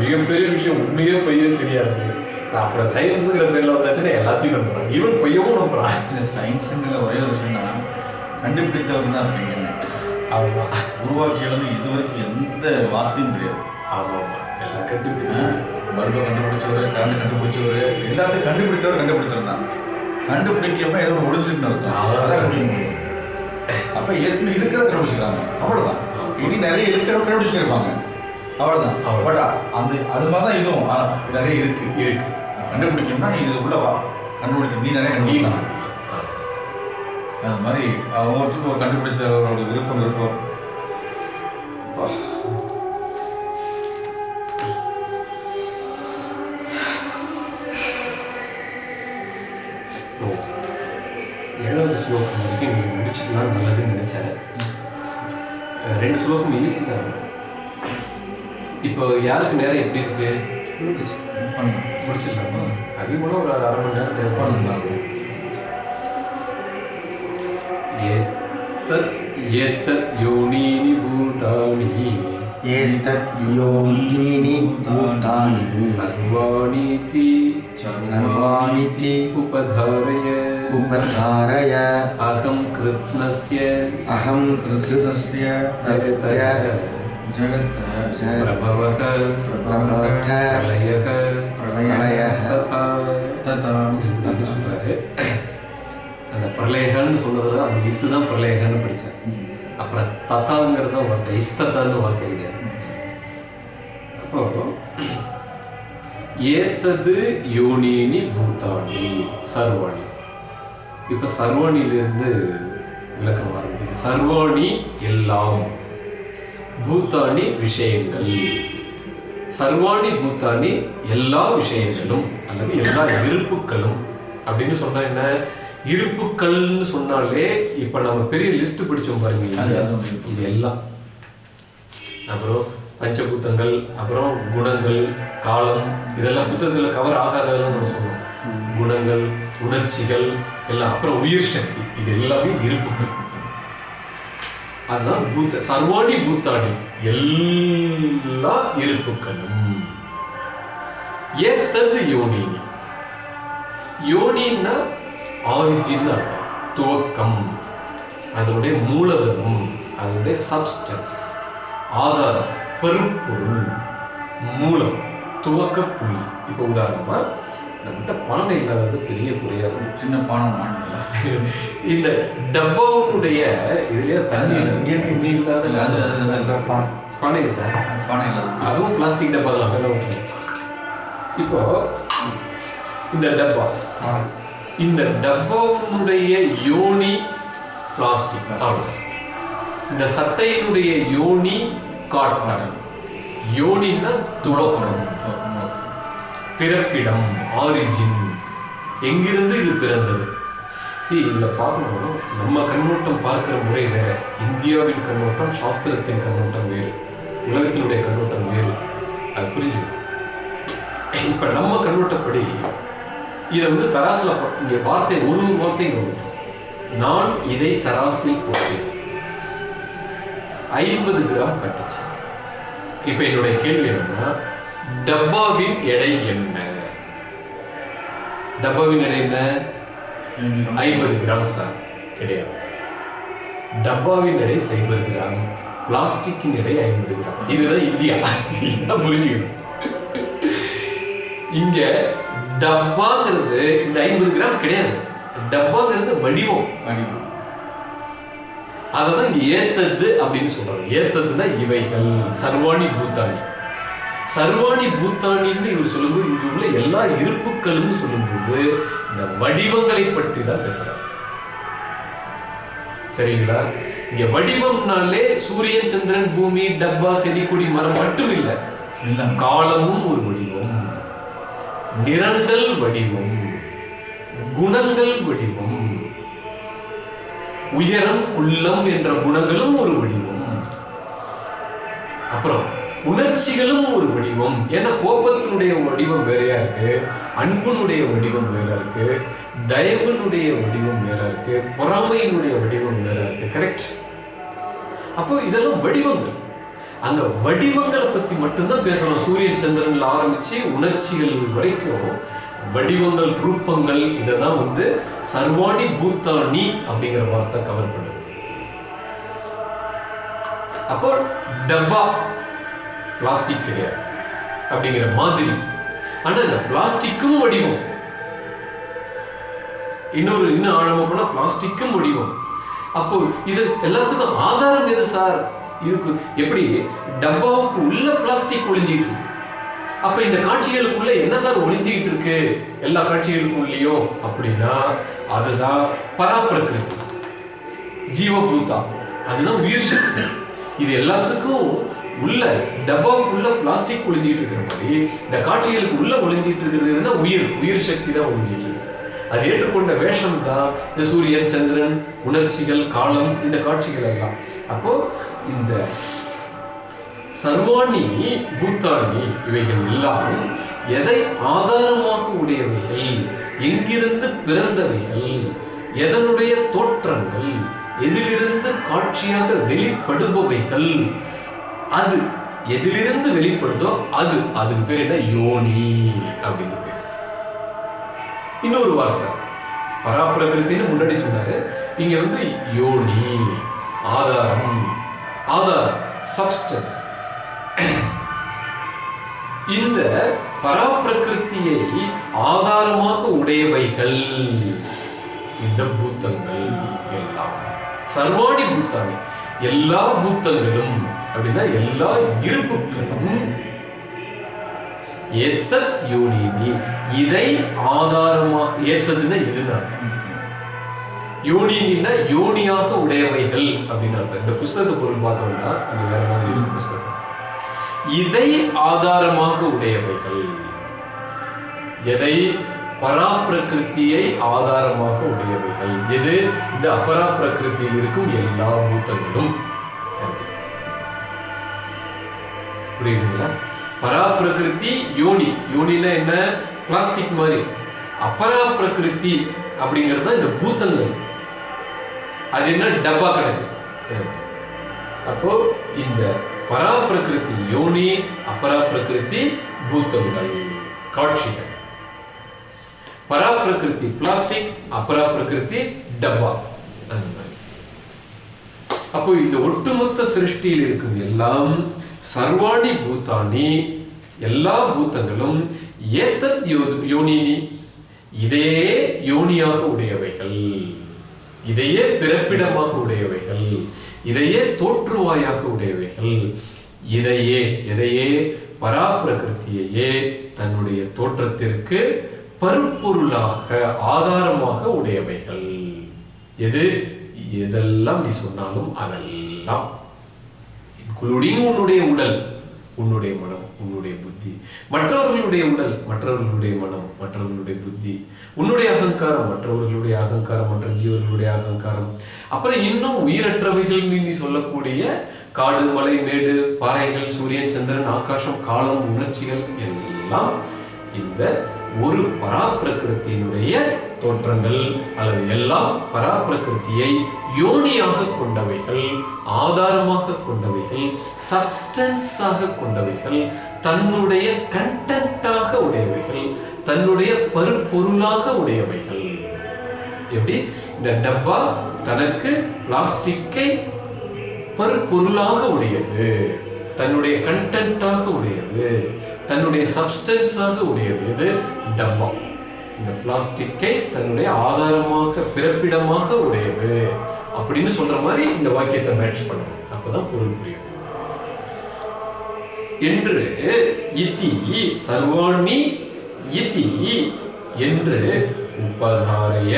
மிகப்பெரிய விஷயம் உண்மையே பொய்யே தெரியாது. அப்புறம் சயின்ஸுங்கிற பேர்ல வந்தாச்சுன்னா எல்லாத்தையும் நம்புறான். ஈவன் பொய்யவும் நம்புறான். இந்த சயின்ஸுங்கிற ஒரே விஷயம் தான் கண்டுபிடித்தவர் தான் இருக்கீங்க ஆமா. உருவாக்கியவங்க இது வரைக்கும் எந்த வார்த்தையும் கிடையாது. ஆமா ஆமா. எல்லாம் கண்டுபிடிக்கும் பல்பை கண்டுபிடிச்சவர் கரண்ட் கண்டுபிடிச்சவர் எல்லாத்தையும் கண்டுபிடித்தவர் கண்டுபிடிச்சவர் தான். கண்டுபிடிக்காம ஏதோ ஒன்று ஒளிஞ்சுன்னு அர்த்தம். அதான் கண்டுபிடிக்க முடியும் அப்ப ஏற்கனவே இருக்கிறத கண்டுபிடிச்சிருக்காங்க. அவ்வளவுதான். இனி நிறைய இருக்கிறத கண்டுபிடிச்சிட்டு இருப்பாங்க அவ்வளவுதான். பட் அந்த அது மாதிரி தான் இதுவும். நிறைய இருக்கு. இருக்கு. கண்டுபிடிக்கணும்னா நீ இதுக்குள்ள வா. கண்டுபிடிக்க நீ நிறைய கண்டுபிடிக்கலாம். அது மாதிரி ஒவ்வொருத்தருக்கும் ஒரு கண்டுபிடிச்சவரோட விருப்பம் விருப்பம். ஏழாவது ஸ்லோகம் வரைக்கும் நீங்க முடிச்சுக்கலாம் நல்லதுன்னு நினைச்சேன். ரெண்டு ஸ்லோகம் ஈஸி தான். இப்போ யாருக்கு நேரம் எப்படி இருக்கு. முடிச்சிடலாமா? அதிகமான ஒரு அரை மணி நேரம் தேவைப்படும். एतत् एतत् योनीनि भूतानि। एतत् योनीनि भूतानि। सर्वाणीति सर्वाणीति उपधारय। उपधारय। अहं कृत्स्नस्य। अहं कृत्स्नस्य। जगतः। जगतः। प्रभवः। प्रभवः। प्रलयः। तथा। तथा। அந்த பிரளயகன்னு சொன்னதுல அந்த இசு தான் பிரளயகன்னு படித்தேன் அப்புறம் ததாங்கிறது தான் வார்த்தை இஸ்தத்தான்னு வார்த்தை கிடையாது. அப்போ ஏத்தது யோனினி பூதானி சர்வாணி. இப்ப சர்வாணியிலிருந்து விளக்கம் ஆரம்பிக்குது சர்வாணி எல்லாம் பூத்தானி விஷயங்கள். சர்வாணி பூத்தானி எல்லா விஷயங்களும் அல்லது எல்லா இருப்புக்களும் அப்படின்னு சொன்னா என்ன? இருப்புக்கள்னு சொன்னாலே இப்ப நம்ம பெரிய லிஸ்ட் பிடிச்சோம் பாருங்க. இது எல்லாம். அப்புறம் பஞ்சபூத்தங்கள் அப்புறம் குணங்கள் காலம் இதெல்லாம் புத்தகத்துல கவர் ஆகாததெல்லாம் நம்ம சொல்லுவோம் குணங்கள் உணர்ச்சிகள் எல்லாம். அப்புறம் உயிர் சக்தி. இது எல்லாமே இருப்புக்கள். அதுதான் பூத்த சர்வாணி பூத்தாடி. எல்லா இருப்புக்களும். ஏத்தது யோனினி. யோனின்னா ஆரிஜின் அர்த்தம் துவக்கம் அதனுடைய மூலதனம் அதனுடைய சப்ஸ்டன்ஸ் ஆதாரம் பெருப்பொருள் மூலம் துவக்க புள்ளி. இப்போ உதாரணமா நம்மகிட்ட பானை இல்லாதது பெரிய குறையா இருக்கும் சின்ன பானம் மாட்டல இந்த டப்பாவுடைய இதுலயே தண்ணி இயற்கை இல்லாத இல்ல, அது- பானை இருக்கா பானை இல்லாத அதுவும் பிளாஸ்டிக் டப்பா தான். இப்போ இந்த டப்பா. இந்த டப்பாவுடைய யோனி பிளாஸ்டிக் அவ்வளவு இந்த சட்டையினுடைய யோனி காட்டன் யோனின்னா துளப்படம் பிறப்பிடம் ஆரிஜின் எங்கிருந்து இது பிறந்தது? சி இதில் பார்க்கணும் நம்ம கண்ணோட்டம் பார்க்குற முறை வேற. இந்தியாவின் கண்ணோட்டம் சாஸ்திரத்தின் கண்ணோட்டம் வேறு. உலகத்தினுடைய கண்ணோட்டம் வேறு. அது புரிஞ்சு இப்போ நம்ம கண்ணோட்டப்படி இதை வந்து தராசுல இங்கே வார்த்தை ஒரு ஒரு வார்த்தை நான் இதை தராசில் போட்டேன். ஐம்பது கிராம் கட்டுச்சு. இப்போ என்னுடைய கேள்வி என்னன்னா டப்பாவின் எடை என்ன? டப்பாவின் எடை என்ன? ஐம்பது கிராம் சார் கிடையாது. டப்பாவின் எடை ஐம்பது கிராம் பிளாஸ்டிக்கின் எடை ஐம்பது கிராம். இதுதான் இந்தியா. புரிஞ்சுக்கணும். இங்க டப்பாங்கிறது இந்த ஐம்பது கிராம் கிடையாது. டப்பாங்கிறது வடிவம். அததான் இங்க ஏத்தது அப்படின்னு சொல்றாங்க. ஏத்ததுன்னா இவைகள். சர்வாணி பூத்தானி சர்வாணி பூத்தானின்னு இவர் சொல்லும்போது இங்கு உள்ள எல்லா இருப்புக்களும் சொல்லும்போது இந்த வடிவங்களை பற்றி தான் பேசுறாரு. சரிங்களா? இங்க வடிவம்னாலே சூரியன் சந்திரன் பூமி டப்பா செடி கொடி மரம் மட்டும் இல்ல. இல்ல. காலமும் ஒரு வடிவம். நிறங்கள் வடிவம் குணங்கள் வடிவம் உயரம் உள்ளம் என்ற குணங்களும் ஒரு வடிவம். அப்புறம் உணர்ச்சிகளும் ஒரு வடிவம். ஏன்னா கோபத்தினுடைய வடிவம் வேறையா இருக்கு அன்புனுடைய வடிவம் வேற இருக்கு தயவனுடைய வடிவம் வேற இருக்கு பொறாமையினுடைய வடிவம் வேற இருக்கு கரெக்ட் அப்போ இதெல்லாம் வடிவங்கள். அங்க வடிவங்களை பத்தி மட்டும்தான் பேசணும். சூரியன் சந்திரன்ல ஆரம்பிச்சு உணர்ச்சிகள் வரைக்கும் வடிவங்கள் ரூபங்கள் இதெல்லாம் வந்து சர்வாணி பூத்தாணி அப்படிங்கிற வார்த்தை கவர் பண்ணுது. அப்போ டப்பா பிளாஸ்டிக் கிடையாது அப்படிங்கிற மாதிரி. ஆனா இந்த பிளாஸ்டிக்கும் வடிவம். இன்னொரு இன்னும் ஆழமா போனா பிளாஸ்டிக்கும் வடிவம். அப்போ இது எல்லாத்துக்கும் ஆதாரம் எது சார்? இதுக்கு எப்படி? டப்பாவுக்கு உள்ள பிளாஸ்டிக் ஒளிஞ்சிட்டு இருக்கு. அப்ப இந்த காட்சிகளுக்குள்ள என்ன சார் ஒளிஞ்சிக்கிட்டு இருக்கு? எல்லா காட்சிகளுக்குள்ளேயும் அப்படின்னா அதுதான் பராப்பிரகிருதி. ஜீவபூதா. அதுதான் உயிர் சக்தி. இது எல்லாத்துக்கும் உள்ள டப்பாவுக்குள்ள பிளாஸ்டிக் ஒளிஞ்சிட்டு இருக்கிற மாதிரி இந்த காட்சிகளுக்கு உள்ள ஒளிஞ்சிட்டு இருக்கிறதுனா உயிர். உயிர் சக்தி தான் ஒளிஞ்சிட்டு இருக்கு. அது ஏற்றுக்கொண்ட வேஷம் தான் இந்த சூரியன் சந்திரன் உணர்ச்சிகள் காலம் இந்த காட்சிகள் எல்லாம். அப்போ இந்த சர்வாணி பூத்தாணி இவைகள் எல்லாம் எதை ஆதாரமாக உடையவைகள்? எங்கிருந்து பிறந்தவைகள்? எதனுடைய தோற்றங்கள்? எதிலிருந்து காட்சியாக வெளிப்படுபவைகள்? அது எதிலிருந்து வெளிப்படுதோ அது அதுக்கு பேர் என்ன? யோனி அப்படின்னு பேர். இன்னொரு வார்த்தை. பராப்பிரகிருத்தின்னு முன்னாடி சொன்னாரு. இங்க வந்து யோனி ஆதாரம் ஆதாரம் சப்ஸ்டன்ஸ் இந்த பராப்பிரகிருத்தியை ஆதாரமாக உடையவைகள் இந்த பூத்தங்கள் எல்லாம். சர்வாணி பூத்தானி எல்லா பூத்தங்களும் அப்படின்னா எல்லா இருப்புகளும் ஏத்த யோனினி இதை ஆதாரமாக ஏத்ததுன்னா இதுதான் யோனினா யோனியாக உடையவைகள் அப்படின்னு அர்த்தம். இந்த புஸ்தகத்தை பொருள் பார்த்தோம்னா இந்த வேற மாதிரி இருக்கும் புஸ்தகம். இதை ஆதாரமாக உடையவைகள். எதை? பராப்பிரகிருத்தியை ஆதாரமாக உடையவைகள். எது? இந்த அபராப்பிரகிருத்தியில் இருக்கும் எல்லா பூத்தங்களும் புரியுதுங்களா? பராப்பிரகிருதி யோனி. யோனினா என்ன? பிளாஸ்டிக் மாதிரி. அபராப்பிரகிருதி அப்படிங்கிறது தான் இந்த பூத்தங்கள் அது என்ன? டப்பா கிடக்கு அப்போ இந்த பரா பிரகிருதி யோனி அபராப்பிரகிருதி பூத்தங்கள் காட்சிகள். பராப்பிரகிருதி பிளாஸ்டிக் அபராப்பிரகிருதி டப்பா. அந்த மாதிரி. அப்போ இந்த ஒட்டுமொத்த சிருஷ்டியில் இருக்கும் எல்லாம் சர்வாணி பூத்தானி எல்லா பூத்தங்களும் ஏத்தத் யோனினி. இதே யோனியாக உடையவைகள். இதையே பிறப்பிடமாக உடையவைகள் இதையே தோற்றுவாயாக உடையவைகள் இதையே எதையே பராப்பிரகிருத்தியையே தன்னுடைய தோற்றத்திற்கு பருப்பொருளாக ஆதாரமாக உடையவைகள். எது? எதெல்லாம் நீ சொன்னாலும் அதெல்லாம். இன்க்ளூடிங் உன்னுடைய உடல் உன்னுடைய மனம் உன்னுடைய புத்தி. மற்றவர்களுடைய உடல் மற்றவர்களுடைய மனம் மற்றவர்களுடைய புத்தி. உன்னுடைய அகங்காரம் மற்றவர்களுடைய அகங்காரம் மற்ற ஜீவர்களுடைய அகங்காரம். அப்புறம் இன்னும் உயிரற்றவைகள் நீ சொல்லக்கூடிய காடு மலை மேடு பாறைகள் சூரியன் சந்திரன் ஆகாசம் காலம் உணர்ச்சிகள் எல்லாம் இந்த ஒரு பராப்பிரகிருத்தியினுடைய தோற்றங்கள் அல்லது எல்லாம் பராப்பிரகிருத்தியை யோனியாக கொண்டவைகள் ஆதாரமாக கொண்டவைகள் சப்ஸ்டன்ஸாக கொண்டவைகள் தன்னுடைய கண்டென்ட்டாக உடையவைகள் தன்னுடைய பருப்பொருளாக உடையவைகள். எப்படி? இந்த டப்பா தனக்கு பிளாஸ்டிக்கை பருப்பொருளாக உடையது. தன்னுடைய கண்டென்ட்டாக உடையது. தன்னுடைய சப்ஸ்டன்ஸாக உடையது. இது டப்பா. இந்த பிளாஸ்டிக்கை தன்னுடைய ஆதாரமாக பிறப்பிடமாக உடையது. அப்படின்னு சொல்ற மாதிரி இந்த வாக்கியத்தை மேட்ச் பண்ணணும் அப்பதான் பொருள் புரியும். என்று இத்தி சர்வாணி இதி என்று உபகாரிய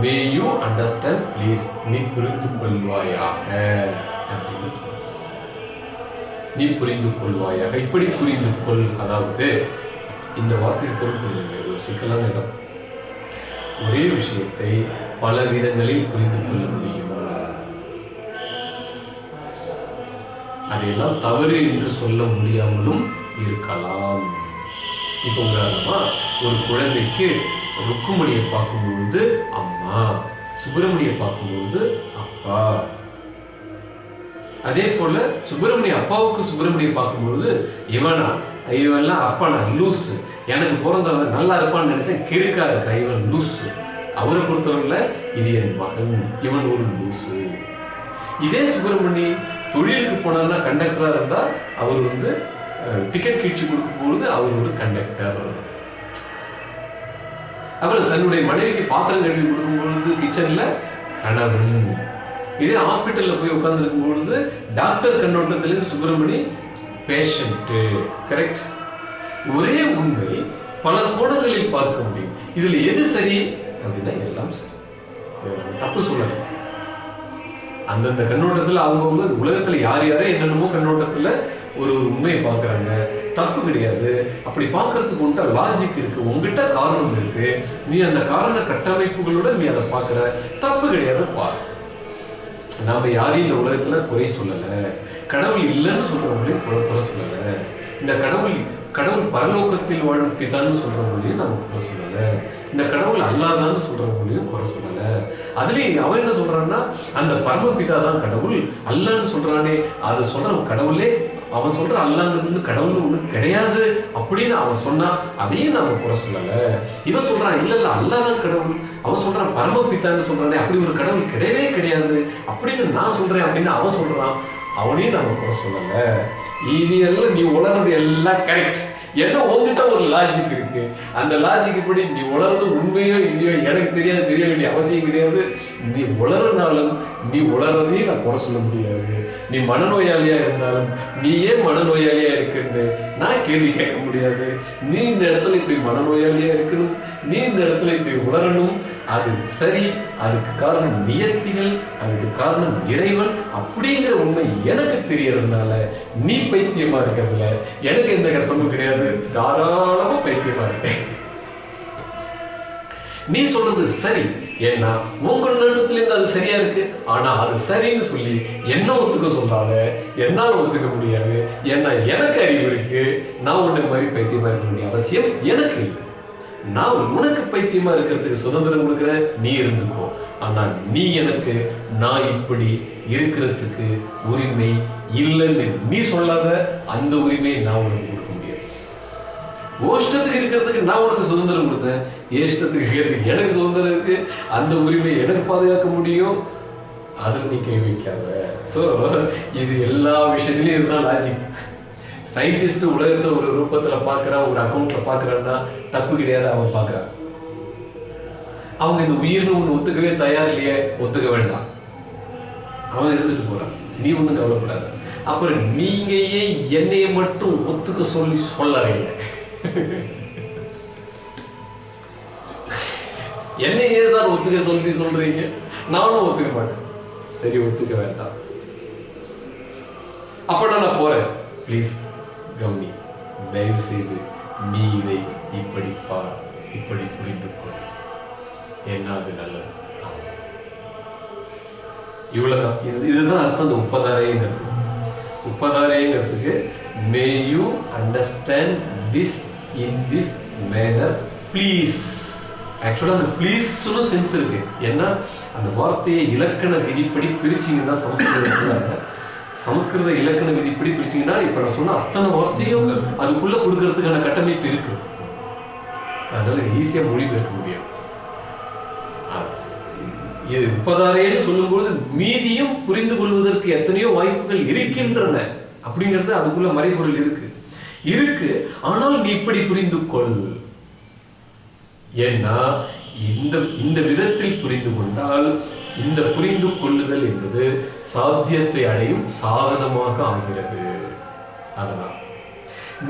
மே யூ அண்டர்ஸ்டாண்ட் ப்ளீஸ் நீ புரிந்து கொள்வாயாக அப்படின்னு. நீ புரிந்து கொள்வாயாக இப்படி புரிந்து கொள் அதாவது இந்த வார்த்தை பொருள் புரியுங்க இது ஒரு சிக்கலான இடம். ஒரே விஷயத்தை பல விதங்களில் புரிந்து கொள்ள முடியும்? அதையெல்லாம் தவறு என்று சொல்ல முடியாமலும் இருக்கலாம். இப்போ உதாரணமா ஒரு குழந்தைக்கு ருக்குமணியை பார்க்கும்பொழுது அம்மா. சுப்பிரமணியை பார்க்கும்பொழுது அப்பா. அதே போல சுப்பிரமணிய அப்பாவுக்கு சுப்பிரமணியை பார்க்கும்பொழுது இவனா இவன்லாம் அப்பனா லூஸ் எனக்கு பிறந்தவன் நல்லா இருப்பான்னு நினைச்சேன். கிறுக்கா இருக்கா இவன் லூஸ் அவரை பொறுத்தவரையில் இது என் மகன். இவன் ஒரு லூசு. இதே சுப்பிரமணி தொழிலுக்கு போனார்னா கண்டக்டரா இருந்தா அவர் வந்து டிக்கெட் கிழிச்சு கொடுக்கும் பொழுது அவர் ஒரு கண்டக்டர் அப்புறம் தன்னுடைய மனைவிக்கு பாத்திரம் கழுவி கொடுக்கும் பொழுது கிச்சன்ல கணவன். இதே ஹாஸ்பிட்டல்ல போய் உட்கார்ந்துருக்கும் பொழுது டாக்டர் கண்ணோட்டத்திலிருந்து சுப்பிரமணி பேஷண்ட் கரெக்ட் ஒரே உண்மை பல கோணங்களில் பார்க்க முடியும். இதுல எது சரி அப்படின்னா எல்லாம் சரி. தப்பு சொல்லலாம் அந்தந்த கண்ணோட்டத்துல அவங்கவுங்க இந்த உலகத்துல யார் யாரோ என்னென்னமோ கண்ணோட்டத்துல ஒரு ஒரு உண்மையை பார்க்கறாங்க. தப்பு கிடையாது. அப்படி பார்க்கறதுக்கு உண்டா லாஜிக் இருக்கு. உங்ககிட்ட காரணம் இருக்கு. நீ அந்த காரண கட்டமைப்புகளோட நீ அதை பார்க்கற. தப்பு கிடையாது பாரு. நாம யாரையும் இந்த உலகத்துல குறை சொல்லல. கடவுள் இல்லைன்னு சொல்றவங்களையும் குறை குறை சொல்லல. இந்த கடவுள் கடவுள் பரலோகத்தில் வாழும் பிதான்னு சொல்றவங்களையும் நம்ம குறை சொல்லல. இந்த கடவுள் அல்லாதான்னு சொல்றவங்களையும் குறை சொல்லல. அதுலயும் அவன் என்ன சொல்றான்னா அந்த பரமபிதா தான் கடவுள். அல்லான்னு சொல்றானே. அதை சொல்ற கடவுளே அவன் சொல்ற அல்லாங்கிறது கடவுள் ஒண்ணு கிடையாது அப்படின்னு அவன் சொன்னா அதையும் நாம குறை சொல்லல. இவன் சொல்றான் இல்ல இல்ல அல்லாதான் கடவுள். அவன் சொல்றான் பரமபித்தான்னு சொல்றானே அப்படி ஒரு கடவுள் கிடையவே கிடையாது. அப்படின்னு நான் சொல்றேன் அப்படின்னு அவன் சொல்றான். அவனையும் நாம குறை சொல்லல. இது எல்லாம் நீ உலகிறது எல்லாம் கரெக்ட் ஏன்னா உங்ககிட்ட ஒரு லாஜிக் இருக்கு. அந்த லாஜிக் படி நீ உணர்றது உண்மையோ இல்லையோ எனக்கு தெரியாது தெரிய வேண்டிய அவசியம் கிடையாது. நீ உளறனாலும் நீ உளறதையும் நான் குறை சொல்ல முடியாது. நீ மனநோயாளியா இருந்தாலும் நீ ஏன் மனநோயாளியா இருக்குன்னு நான் கேள்வி கேட்க முடியாது. நீ இந்த இடத்துல இப்படி மனநோயாளியா இருக்கணும். நீ இந்த இடத்துல இப்படி உணரணும் அது சரி அதுக்கு காரணம் நியத்திகள் அதுக்கு காரணம் இறைவன். அப்படிங்கிற உண்மை எனக்கு தெரியறதுனால நீ பைத்தியமா இருக்கிறதுல எனக்கு எந்த கஷ்டமும் கிடையாது. தாராளமா பைத்தியமா இருக்கேன் நீ சொல்றது சரி. ஏன்னா உங்க நேரத்துல அது சரியா இருக்கு. ஆனா அது சரின்னு சொல்லி என்ன ஒத்துக்க சொல்றாங்க என்னால ஒத்துக்க முடியாது ஏன்னா எனக்கு அறிவு இருக்கு நான் உன்னை மாதிரி பைத்தியமா இருக்க வேண்டிய அவசியம் எனக்கு இல்லை. நான் உனக்கு பைத்தியமா இருக்கிறதுக்கு சுதந்திரம் கொடுக்குறேன் நீ இருந்துக்கோ. ஆனா நீ எனக்கு நான் இப்படி இருக்கிறதுக்கு உரிமை இல்லைன்னு நீ சொல்லாத அந்த உரிமையை நான் உனக்கு கொடுக்க முடியாது. ஓஷ்டத்துக்கு இருக்கிறதுக்கு நான் உனக்கு சுதந்திரம் கொடுத்தேன் ஏஷ்டத்துக்கு இருக்கிறதுக்கு எனக்கு சுதந்திரம் இருக்கு அந்த உரிமை எனக்கு பாதுகாக்க முடியும். அதில் நீ கை வைக்காத. ஸோ இது எல்லா விஷயத்துலையும் இருந்தால் லாஜிக் சயின்டிஸ்ட் உலகத்தை ஒரு ரூபத்துல பார்க்குறான் ஒரு அக்கௌண்ட்ல பார்க்குறான்னா தப்பு கிடையாது அவன் பார்க்குறான். அவங்க இந்த உயிர்னு ஒண்ணு ஒத்துக்கவே தயார் இல்லையே ஒத்துக்க வேண்டாம். அவன் இருந்துட்டு போறான். நீ ஒன்றும் கவலைப்படாத. அப்புறம் நீங்க ஏன் என்னையை மட்டும் ஒத்துக்க சொல்லி சொல்லறீங்க. என்னை ஏன் சார் ஒத்துக்க சொல்லி சொல்றீங்க? நானும் ஒத்துக்க மாட்டேன். சரி ஒத்துக்க வேண்டாம். அப்ப நான் போறேன். ப்ளீஸ் கவனி தயவு செய்து நீ இதை இப்படி பார் இப்படி புரிந்து கொள் ஏன்னா அது நல்லது. இவ்வளவுதான். இது இதுதான் அர்த்தம். இந்த முப்பதாரைங்கிறது முப்பதாரைங்கிறதுக்கு may you understand this in this manner please ஆக்சுவலாக அந்த ப்ளீஸ்னு சென்ஸ் இருக்கு. ஏன்னா அந்த வார்த்தையை இலக்கண விதிப்படி பிரிச்சிங்கன்னா சமஸ்கிருதம் சமஸ்கிருத இலக்கண விதிப்படி பிரிச்சிங்கன்னா இப்போ நான் சொன்ன அத்தனை வார்த்தையும் அதுக்குள்ளே கொடுக்கறதுக்கான கட்டமைப்பு இருக்கு. அதனால ஈஸியாக மொழிபெயர்க்க முடியும். இது முப்பதாரைன்னு சொல்லும்போது மீதியும் புரிந்து கொள்வதற்கு எத்தனையோ வாய்ப்புகள் இருக்கின்றன அப்படிங்கிறது அதுக்குள்ள மறைபொருள் இருக்கு. இருக்கு. ஆனால் நீ இப்படி புரிந்து கொள். ஏன்னா இந்த இந்த விதத்தில் புரிந்து கொண்டால் இந்த புரிந்து கொள்ளுதல் என்பது சாத்தியத்தை அடையும் சாதனமாக ஆகிறது. அதனால்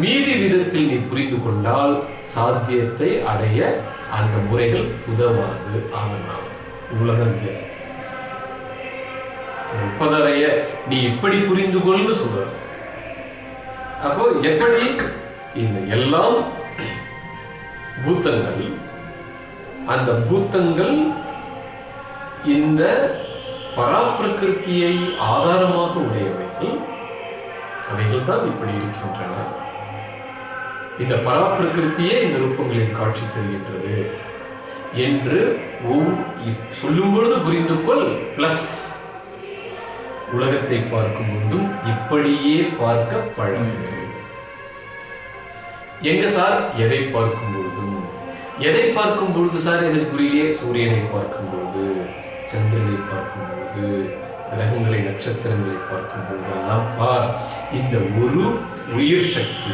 மீதி விதத்தில் நீ புரிந்து கொண்டால் சாத்தியத்தை அடைய அந்த முறைகள் உதவாது. அதனால் இவ்வளவுதான் வித்தியாசம். அந்த முப்பதரைய நீ இப்படி புரிந்து கொள்ளு சொல்ற. அப்போ எப்படி இந்த எல்லாம் பூத்தங்கள் அந்த பூத்தங்கள் இந்த பராப்பிரகிருத்தியை ஆதாரமாக உடையவைகள். அவைகள் தான் இப்படி இருக்கின்றன. இந்த பராப்பிரகிருத்தியே இந்த ரூபங்களில் காட்சி தருகின்றது என்று இப்- சொல்லும் பொழுது புரிந்து கொள் பிளஸ் உலகத்தை பார்க்கும் பொழுதும் இப்படியே பார்க்க பழகுங்கள். எங்க சார்? எதை பார்க்கும்போது எதை பார்க்கும் பொழுது சார்? எனக்கு புரியலையே. சூரியனை பார்க்கும் பொழுது சந்திரனை பார்க்கும் பொழுது கிரகங்களை நட்சத்திரங்களை பார்க்கும் பொழுதெல்லாம் பார். இந்த ஒரு உயிர் சக்தி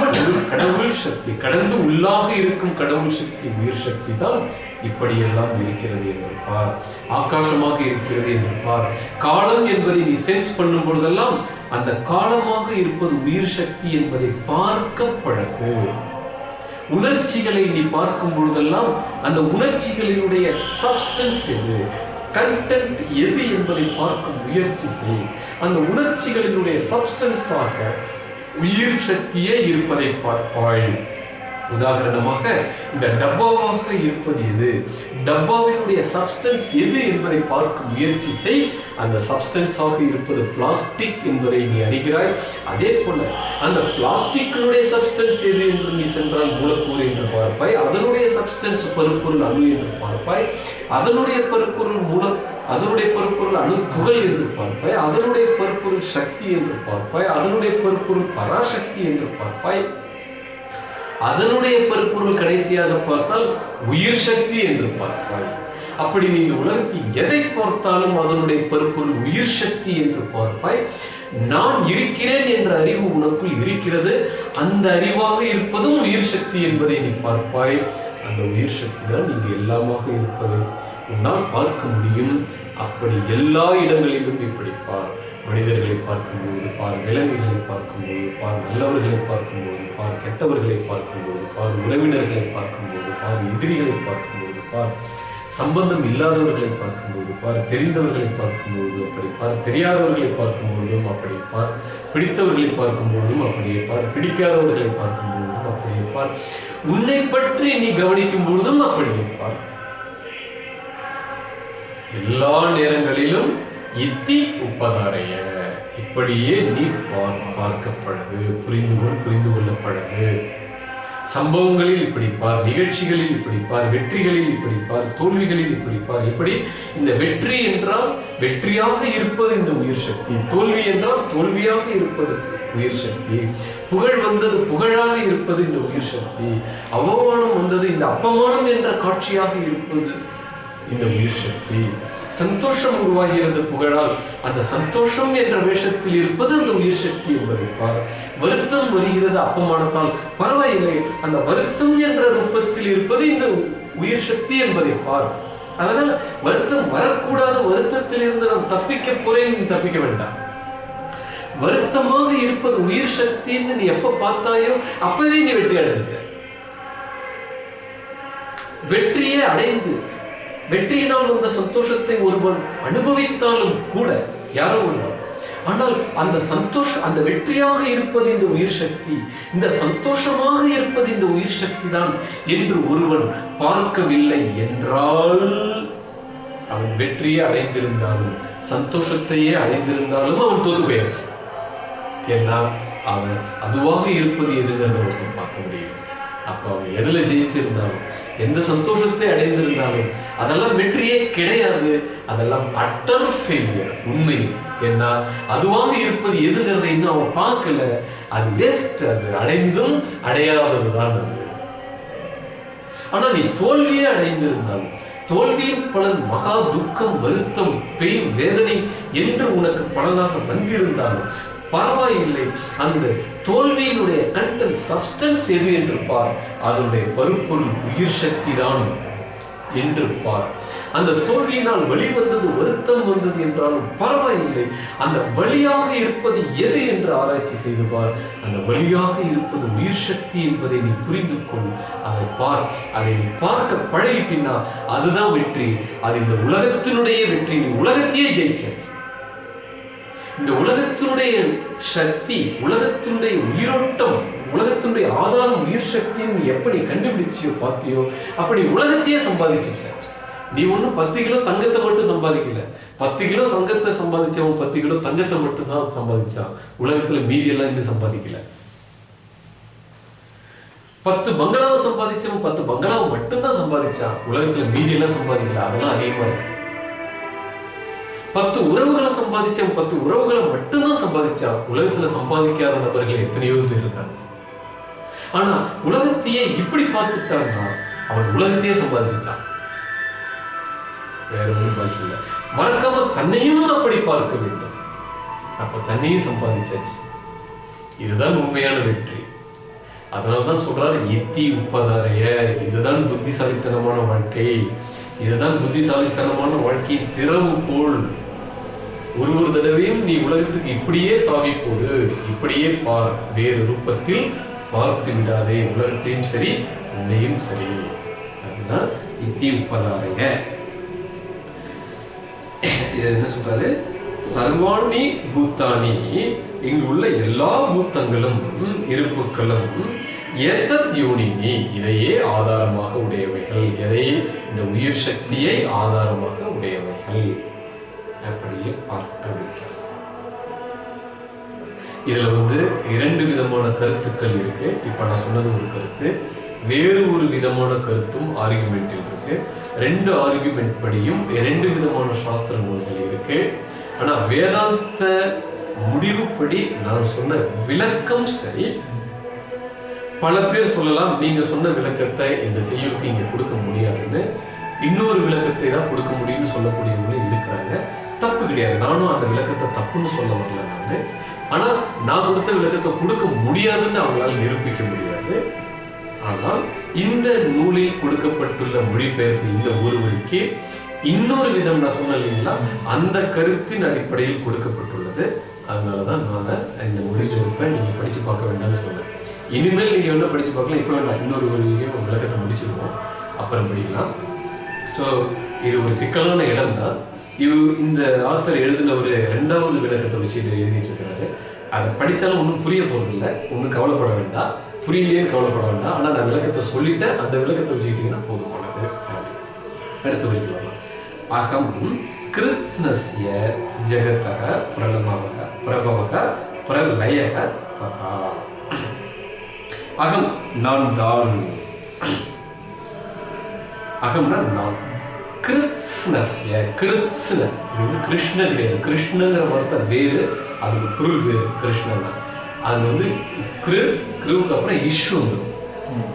ஒரு கடவுள் சக்தி கடந்து உள்ளாக இருக்கும் கடவுள் சக்தி உயிர் சக்தி தான் இப்படியெல்லாம் இருக்கிறது என்று பார். ஆகாசமாக இருக்கிறது என்று பார். காலம் என்பதை நீ சென்ஸ் பண்ணும் பொழுதெல்லாம் அந்த காலமாக இருப்பது உயிர் சக்தி என்பதை பார்க்க பழகு உணர்ச்சிகளை நீ பார்க்கும் பொழுதெல்லாம் அந்த உணர்ச்சிகளினுடைய சப்ஸ்டன்ஸ் எது? கண்டென்ட் எது என்பதை பார்க்க முயற்சி செய். அந்த உணர்ச்சிகளினுடைய சப்ஸ்டன்ஸாக உயிர் சக்தியே இருப்பதை பார்ப்பாய். உதாரணமாக இந்த டப்பாவாக இருப்பது எது? டப்பாவினுடைய சப்ஸ்டன்ஸ் எது என்பதை பார்க்க முயற்சி செய். அந்த சப்ஸ்டன்ஸாக இருப்பது பிளாஸ்டிக் என்பதை நீ அறிகிறாய். அதே போல அந்த பிளாஸ்டிக்கினுடைய சப்ஸ்டன்ஸ் எது என்று நீ சென்றால் மூலக்கூறு என்று பார்ப்பாய். அதனுடைய சப்ஸ்டன்ஸ் பருப்பொருள் அணு என்று பார்ப்பாய். அதனுடைய பருப்பொருள் மூல அதனுடைய பருப்பொருள் அணு துகள் என்று பார்ப்பாய். அதனுடைய பருப்பொருள் சக்தி என்று பார்ப்பாய். அதனுடைய பருப்பொருள் பராசக்தி என்று பார்ப்பாய். அதனுடைய பருப்பொருள் கடைசியாக பார்த்தால் உயிர் சக்தி என்று பார்ப்பாய் அப்படி நீங்க உலகத்தில் எதை பார்த்தாலும் அதனுடைய பருப்பொருள் உயிர் சக்தி என்று பார்ப்பாய். நான் இருக்கிறேன் என்ற அறிவு உனக்குள் இருக்கிறது. அந்த அறிவாக இருப்பதும் உயிர் சக்தி என்பதை நீ பார்ப்பாய். அந்த உயிர் சக்தி தான் இங்கு எல்லாமாக இருப்பது. உன்னால் பார்க்க முடியும். அப்படி எல்லா இடங்களிலும் இப்படி பார் மனிதர்களை பார்க்கும்போது பார் விலங்குகளை பார்க்கும்போது பார் நல்லவர்களை பார்க்கும்போது பார் கெட்டவர்களை பார்க்கும்போது பார் உறவினர்களை பார்க்கும்போது பார் எதிரிகளை பார்க்கும்போது பார் சம்பந்தம் இல்லாதவர்களை பார்க்கும்போது பார் தெரிந்தவர்களை பார்க்கும்போது அப்படி பார் தெரியாதவர்களை பார்க்கும்பொழுதும் அப்படி பார் பிடித்தவர்களை பார்க்கும்பொழுதும் அப்படியே பார் பிடிக்காதவர்களை பார்க்கும்பொழுதும் அப்படியே பார் உன்னை பற்றி நீ கவனிக்கும் பொழுதும் அப்படியே பார். எல்லா நேரங்களிலும் இத்தி உப்பதாரையன் இப்படியே நீ பார் பார்க்க பழகு புரிந்து கொள் புரிந்து கொள்ள பழகு சம்பவங்களில் இப்படி பார் நிகழ்ச்சிகளில் இப்படி பார் வெற்றிகளில் இப்படி பார் தோல்விகளில் இப்படி பார். இப்படி இந்த வெற்றி என்றால் வெற்றியாக இருப்பது இந்த உயிர் சக்தி. தோல்வி என்றால் தோல்வியாக இருப்பது உயிர் சக்தி. புகழ் வந்தது புகழாக இருப்பது இந்த உயிர் சக்தி. அவமானம் வந்தது இந்த அப்பமானம் என்ற காட்சியாக இருப்பது இந்த உயிர் சக்தி. சந்தோஷம் உருவாகிறது புகழால். அந்த சந்தோஷம் என்ற வேஷத்தில் இருப்பது அந்த உயிர் சக்தி என்பதை வருத்தம் வருகிறது அப்பமானத்தால். பரவாயில்லை. அந்த வருத்தம் என்ற ரூபத்தில் இருப்பது இந்த உயிர் சக்தி என்பதை பார். அதனால் வருத்தம் வரக்கூடாத. வருத்தத்தில் இருந்து நான் தப்பிக்க போறேன். நீ தப்பிக்க வேண்டாம். வருத்தமாக இருப்பது உயிர் சக்தின்னு நீ எப்ப பார்த்தாயோ அப்பவே நீ வெற்றி அடைஞ்சிட்ட. வெற்றியே அடைந்து வெற்றியினால் வந்த சந்தோஷத்தை ஒருவன் அனுபவித்தாலும் கூட யாரோ ஒருவன் ஆனால் அந்த சந்தோஷம் அந்த வெற்றியாக இருப்பது இந்த உயிர் சக்தி இந்த சந்தோஷமாக இருப்பது இந்த உயிர் சக்தி தான் என்று ஒருவன் பார்க்கவில்லை என்றால் அவன் வெற்றியை அடைந்திருந்தாலும் சந்தோஷத்தையே அடைந்திருந்தாலும் அவன் தோத்து போயாச்சு ஏன்னா அவன் அதுவாக இருப்பது எதுங்கிறத ஒருத்தன் பார்க்க முடியும். அப்ப அவன் எதுல ஜெயிச்சிருந்தாலும் எந்த சந்தோஷத்தை அடைந்திருந்தாலும் அதெல்லாம் வெற்றியே கிடையாது. அதெல்லாம் அட்டர் ஃபெயிலியர் உண்மை. ஏன்னா அதுவாக இருப்பது எதுங்கிறத இன்னும் அவன் பார்க்கல. அது வேஸ்ட் அது அடைந்தும் அடையாததுதான் அது. ஆனா நீ தோல்வியே அடைந்திருந்தாலும் தோல்வியின் பலன் மகா துக்கம் வருத்தம் பெயின் வேதனை என்று உனக்கு பலனாக வந்திருந்தாலும் பரவாயில்லை. அந்த தோல்வியினுடைய கண்டென்ட் சப்ஸ்டன்ஸ் எது என்று பார். அதனுடைய பருப்பொருள் உயிர் சக்தி தான் என்று பார். அந்த தோல்வியினால் வெளிவந்தது வருத்தம் வந்தது என்றாலும் பரவாயில்லை. அந்த வழியாக இருப்பது எது என்று ஆராய்ச்சி செய்து பார். அந்த வழியாக இருப்பது உயிர் சக்தி என்பதை நீ புரிந்து கொள். அதை பார். அதை நீ பார்க்க பழகிட்டினா அதுதான் வெற்றி. அது இந்த உலகத்தினுடைய வெற்றி. நீ உலகத்தையே ஜெயிச்சாச்சு. இந்த உலகத்தினுடைய சக்தி உலகத்தினுடைய உயிரோட்டம் உலகத்தினுடைய ஆதாரம் உயிர் சக்தின்னு எப்படி கண்டுபிடிச்சியோ பார்த்தியோ அப்படி உலகத்தையே சம்பாதிச்சிட்ட நீ ஒன்றும் பத்து கிலோ தங்கத்தை மட்டும் சம்பாதிக்கல. பத்து கிலோ தங்கத்தை சம்பாதிச்சவன் பத்து கிலோ தங்கத்தை மட்டும் தான் சம்பாதிச்சான். உலகத்துல மீதி எல்லாம் இன்னும் சம்பாதிக்கல. பத்து பங்களாவை சம்பாதிச்சவன் பத்து பங்களாவை மட்டும்தான் சம்பாதிச்சான். உலகத்துல மீதி எல்லாம் சம்பாதிக்கல. அதெல்லாம் அதிகமா இருக்கு. பத்து உறவுகளை சம்பாதிச்சவன் பத்து உறவுகளை மட்டும்தான் சம்பாதிச்சான். உலகத்துல சம்பாதிக்காத நபர்கள் எத்தனையோ பேர் இருக்காங்க. ஆனா உலகத்தையே இப்படி பார்த்துட்டான்னா அவன் உலகத்தையே சம்பாதிச்சுட்டான். வேற ஒன்றும் பாக்கி இல்லை. மறக்காம தன்னையும் அப்படி பார்க்க வேண்டும். அப்ப தன்னையும் சம்பாதிச்சாச்சு. இதுதான் உண்மையான வெற்றி. அதனால்தான் சொல்றாரு எத்தி உப்பதாரைய இதுதான் புத்திசாலித்தனமான வாழ்க்கை. இதுதான் புத்திசாலித்தனமான வாழ்க்கையின் திறவுகோல் ஒரு ஒரு தடவையும் நீ உலகத்துக்கு இப்படியே சாவி போடு இப்படியே பார். வேறு ரூபத்தில் பார்த்து விடாதே உலகத்தையும் சரி உன்னையும் சரி. அதுதான் இத்தி உப்பதாரைய இது என்ன சொல்றாரு? சர்வாணி பூத்தானி இங்கு உள்ள எல்லா பூத்தங்களும் இருப்புக்களும் எத்தத் யோனினி இதையே ஆதாரமாக உடையவைகள். எதை? இந்த உயிர் சக்தியை ஆதாரமாக உடையவைகள். அப்படியே பார்க்க இதுல வந்து இரண்டு விதமான கருத்துக்கள் இருக்கு. இப்ப நான் சொன்னது ஒரு கருத்து. வேறு ஒரு விதமான கருத்தும் ஆர்குமெண்டில் இருக்கு. ரெண்டு ஆர்குமெண்ட் படியும் ரெண்டு விதமான சாஸ்திர நூல்கள் இருக்கு. ஆனா வேதாந்த முடிவுப்படி நான் சொன்ன விளக்கம் சரி. பல பேர் சொல்லலாம் நீங்க சொன்ன விளக்கத்தை இந்த செய்யுளுக்கு இங்க கொடுக்க முடியாதுன்னு. இன்னொரு விளக்கத்தை தான் கொடுக்க முடியும்னு சொல்லக்கூடியவங்களும் இருக்கிறாங்க தப்பு கிடையாது. நானும் அந்த விளக்கத்தை தப்புன்னு சொல்ல வரல நான். ஆனால் நான் கொடுத்த விளக்கத்தை கொடுக்க முடியாதுன்னு அவங்களால நிரூபிக்க முடியாது. ஆனால் இந்த நூலில் கொடுக்கப்பட்டுள்ள மொழிபெயர்ப்பு இந்த ஒருவருக்கு இன்னொரு விதம் நான் சொன்னேன் இல்லைங்களா? அந்த கருத்தின் அடிப்படையில் கொடுக்கப்பட்டுள்ளது. அதனாலதான் நான் இந்த மொழிபெயர்ப்பை நீங்கள் படித்து பார்க்க வேண்டாம்னு சொன்னேன். இனிமேல் நீங்கள் என்ன படித்து பார்க்கலாம். இப்போ வேண்டாம் இன்னொரு ஒரு விளக்கத்தை முடிச்சிருவோம். அப்புறம் படிக்கலாம். ஸோ இது ஒரு சிக்கலான இடம் தான். இவ் இந்த ஆத்தர் எழுதின ஒரு ரெண்டாவது விளக்கத்தை வச்சு எழுதிட்டு இருக்கிறாரு அதை படித்தாலும் ஒன்றும் புரிய போறதில்ல. ஒன்றும் கவலைப்பட வேண்டாம். புரியலையேன்னு கவலைப்பட வேண்டாம். ஆனால் நான் விளக்கத்தை சொல்லிட்டேன் அந்த விளக்கத்தை வச்சுக்கிட்டீங்கன்னா போதும் போனது அடுத்து வரைக்கும் வரலாம். அகம் கிருத்னஸ்ய ஜெகத்தக பிரலபவக பிரபவக பிரலயக ததா. அகம் நான் தான் அகம்னா நான். கிருத்ஸ்னஸ்ய கிருத்ஸ்ன. இது வந்து கிருஷ்ணன் வேறு. கிருஷ்ணங்கிற வார்த்தை வேறு அதுக்கு பொருள் வேறு கிருஷ்ணன்னா. அது வந்து கிரு கிருவுக்கு அப்புறம் இஷு வந்துடும்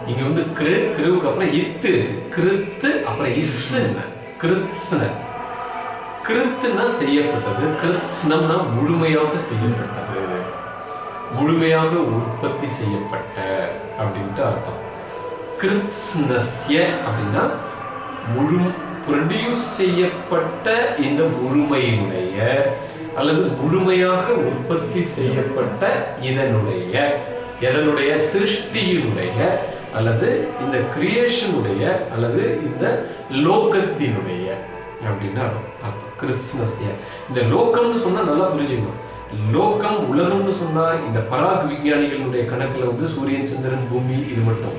இங்க வந்து கிரு கிருவுக்கு அப்புறம் இத்து இருக்கு. கிருத்து அப்புறம் இஸ்ன கிருத்ஸ்ன. கிருத்துனா செய்யப்பட்டது. கிருத்ஸ்னம்னா முழுமையாக செய்யப்பட்டது. முழுமையாக உற்பத்தி செய்யப்பட்ட அப்படின்ட்டு அர்த்தம். கிருத்ஸ்னஸ்ய அப்படின்னா முழு ப்ரொடியூஸ் செய்யப்பட்ட இந்த முழுமையினுடைய அல்லது முழுமையாக உற்பத்தி செய்யப்பட்ட இதனுடைய எதனுடைய சிருஷ்டியினுடைய அல்லது இந்த கிரியேஷனுடைய அல்லது இந்த லோகத்தினுடைய அப்படின்னா அர்த்தம். இந்த லோகம்னு சொன்னா நல்லா புரிஞ்சுக்கணும். லோகம் உலகம்னு சொன்னா இந்த பராக் விஞ்ஞானிகளுடைய கணக்குல வந்து சூரியன் சந்திரன் பூமி இது மட்டும்.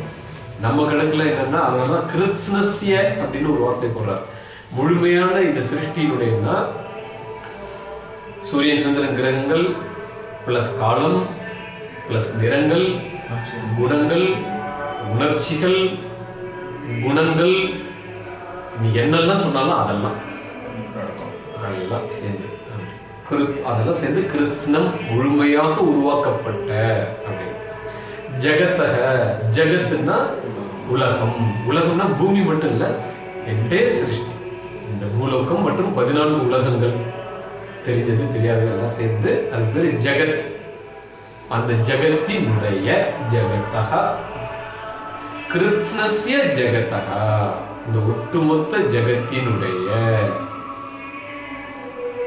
நம்ம கணக்குல என்னன்னா அதனால கிருத்ஸ்னஸ்ய அப்படின்னு ஒரு வார்த்தை போடுறார். முழுமையான இந்த சிருஷ்டியினுடையன்னா சூரியன் சந்திரன் கிரகங்கள் பிளஸ் காலம் பிளஸ் நிறங்கள் குணங்கள் உணர்ச்சிகள் குணங்கள் நீ என்னெல்லாம் சொன்னாலும் அதெல்லாம். அதெல்லாம் சேர்ந்து. கிருத் அதெல்லாம் சேர்ந்து கிருத்னம் முழுமையாக உருவாக்கப்பட்ட அப்படின்னு. ஜெகத்தக ஜெகத்துன்னா உலகம். உலகம்னா பூமி மட்டும் இல்ல என்டே சிருஷ்டி. இந்த பூலோகம் மற்றும் பதினான்கு உலகங்கள். தெரிஞ்சது தெரியாதது எல்லாம் சேர்ந்து அது பேரு ஜெகத். அந்த ஜெகத்தினுடைய ஜெகத்தகா. கிருத்னஸ்ய ஜெகத்தகா. இந்த ஒட்டுமொத்த ஜெகத்தினுடைய.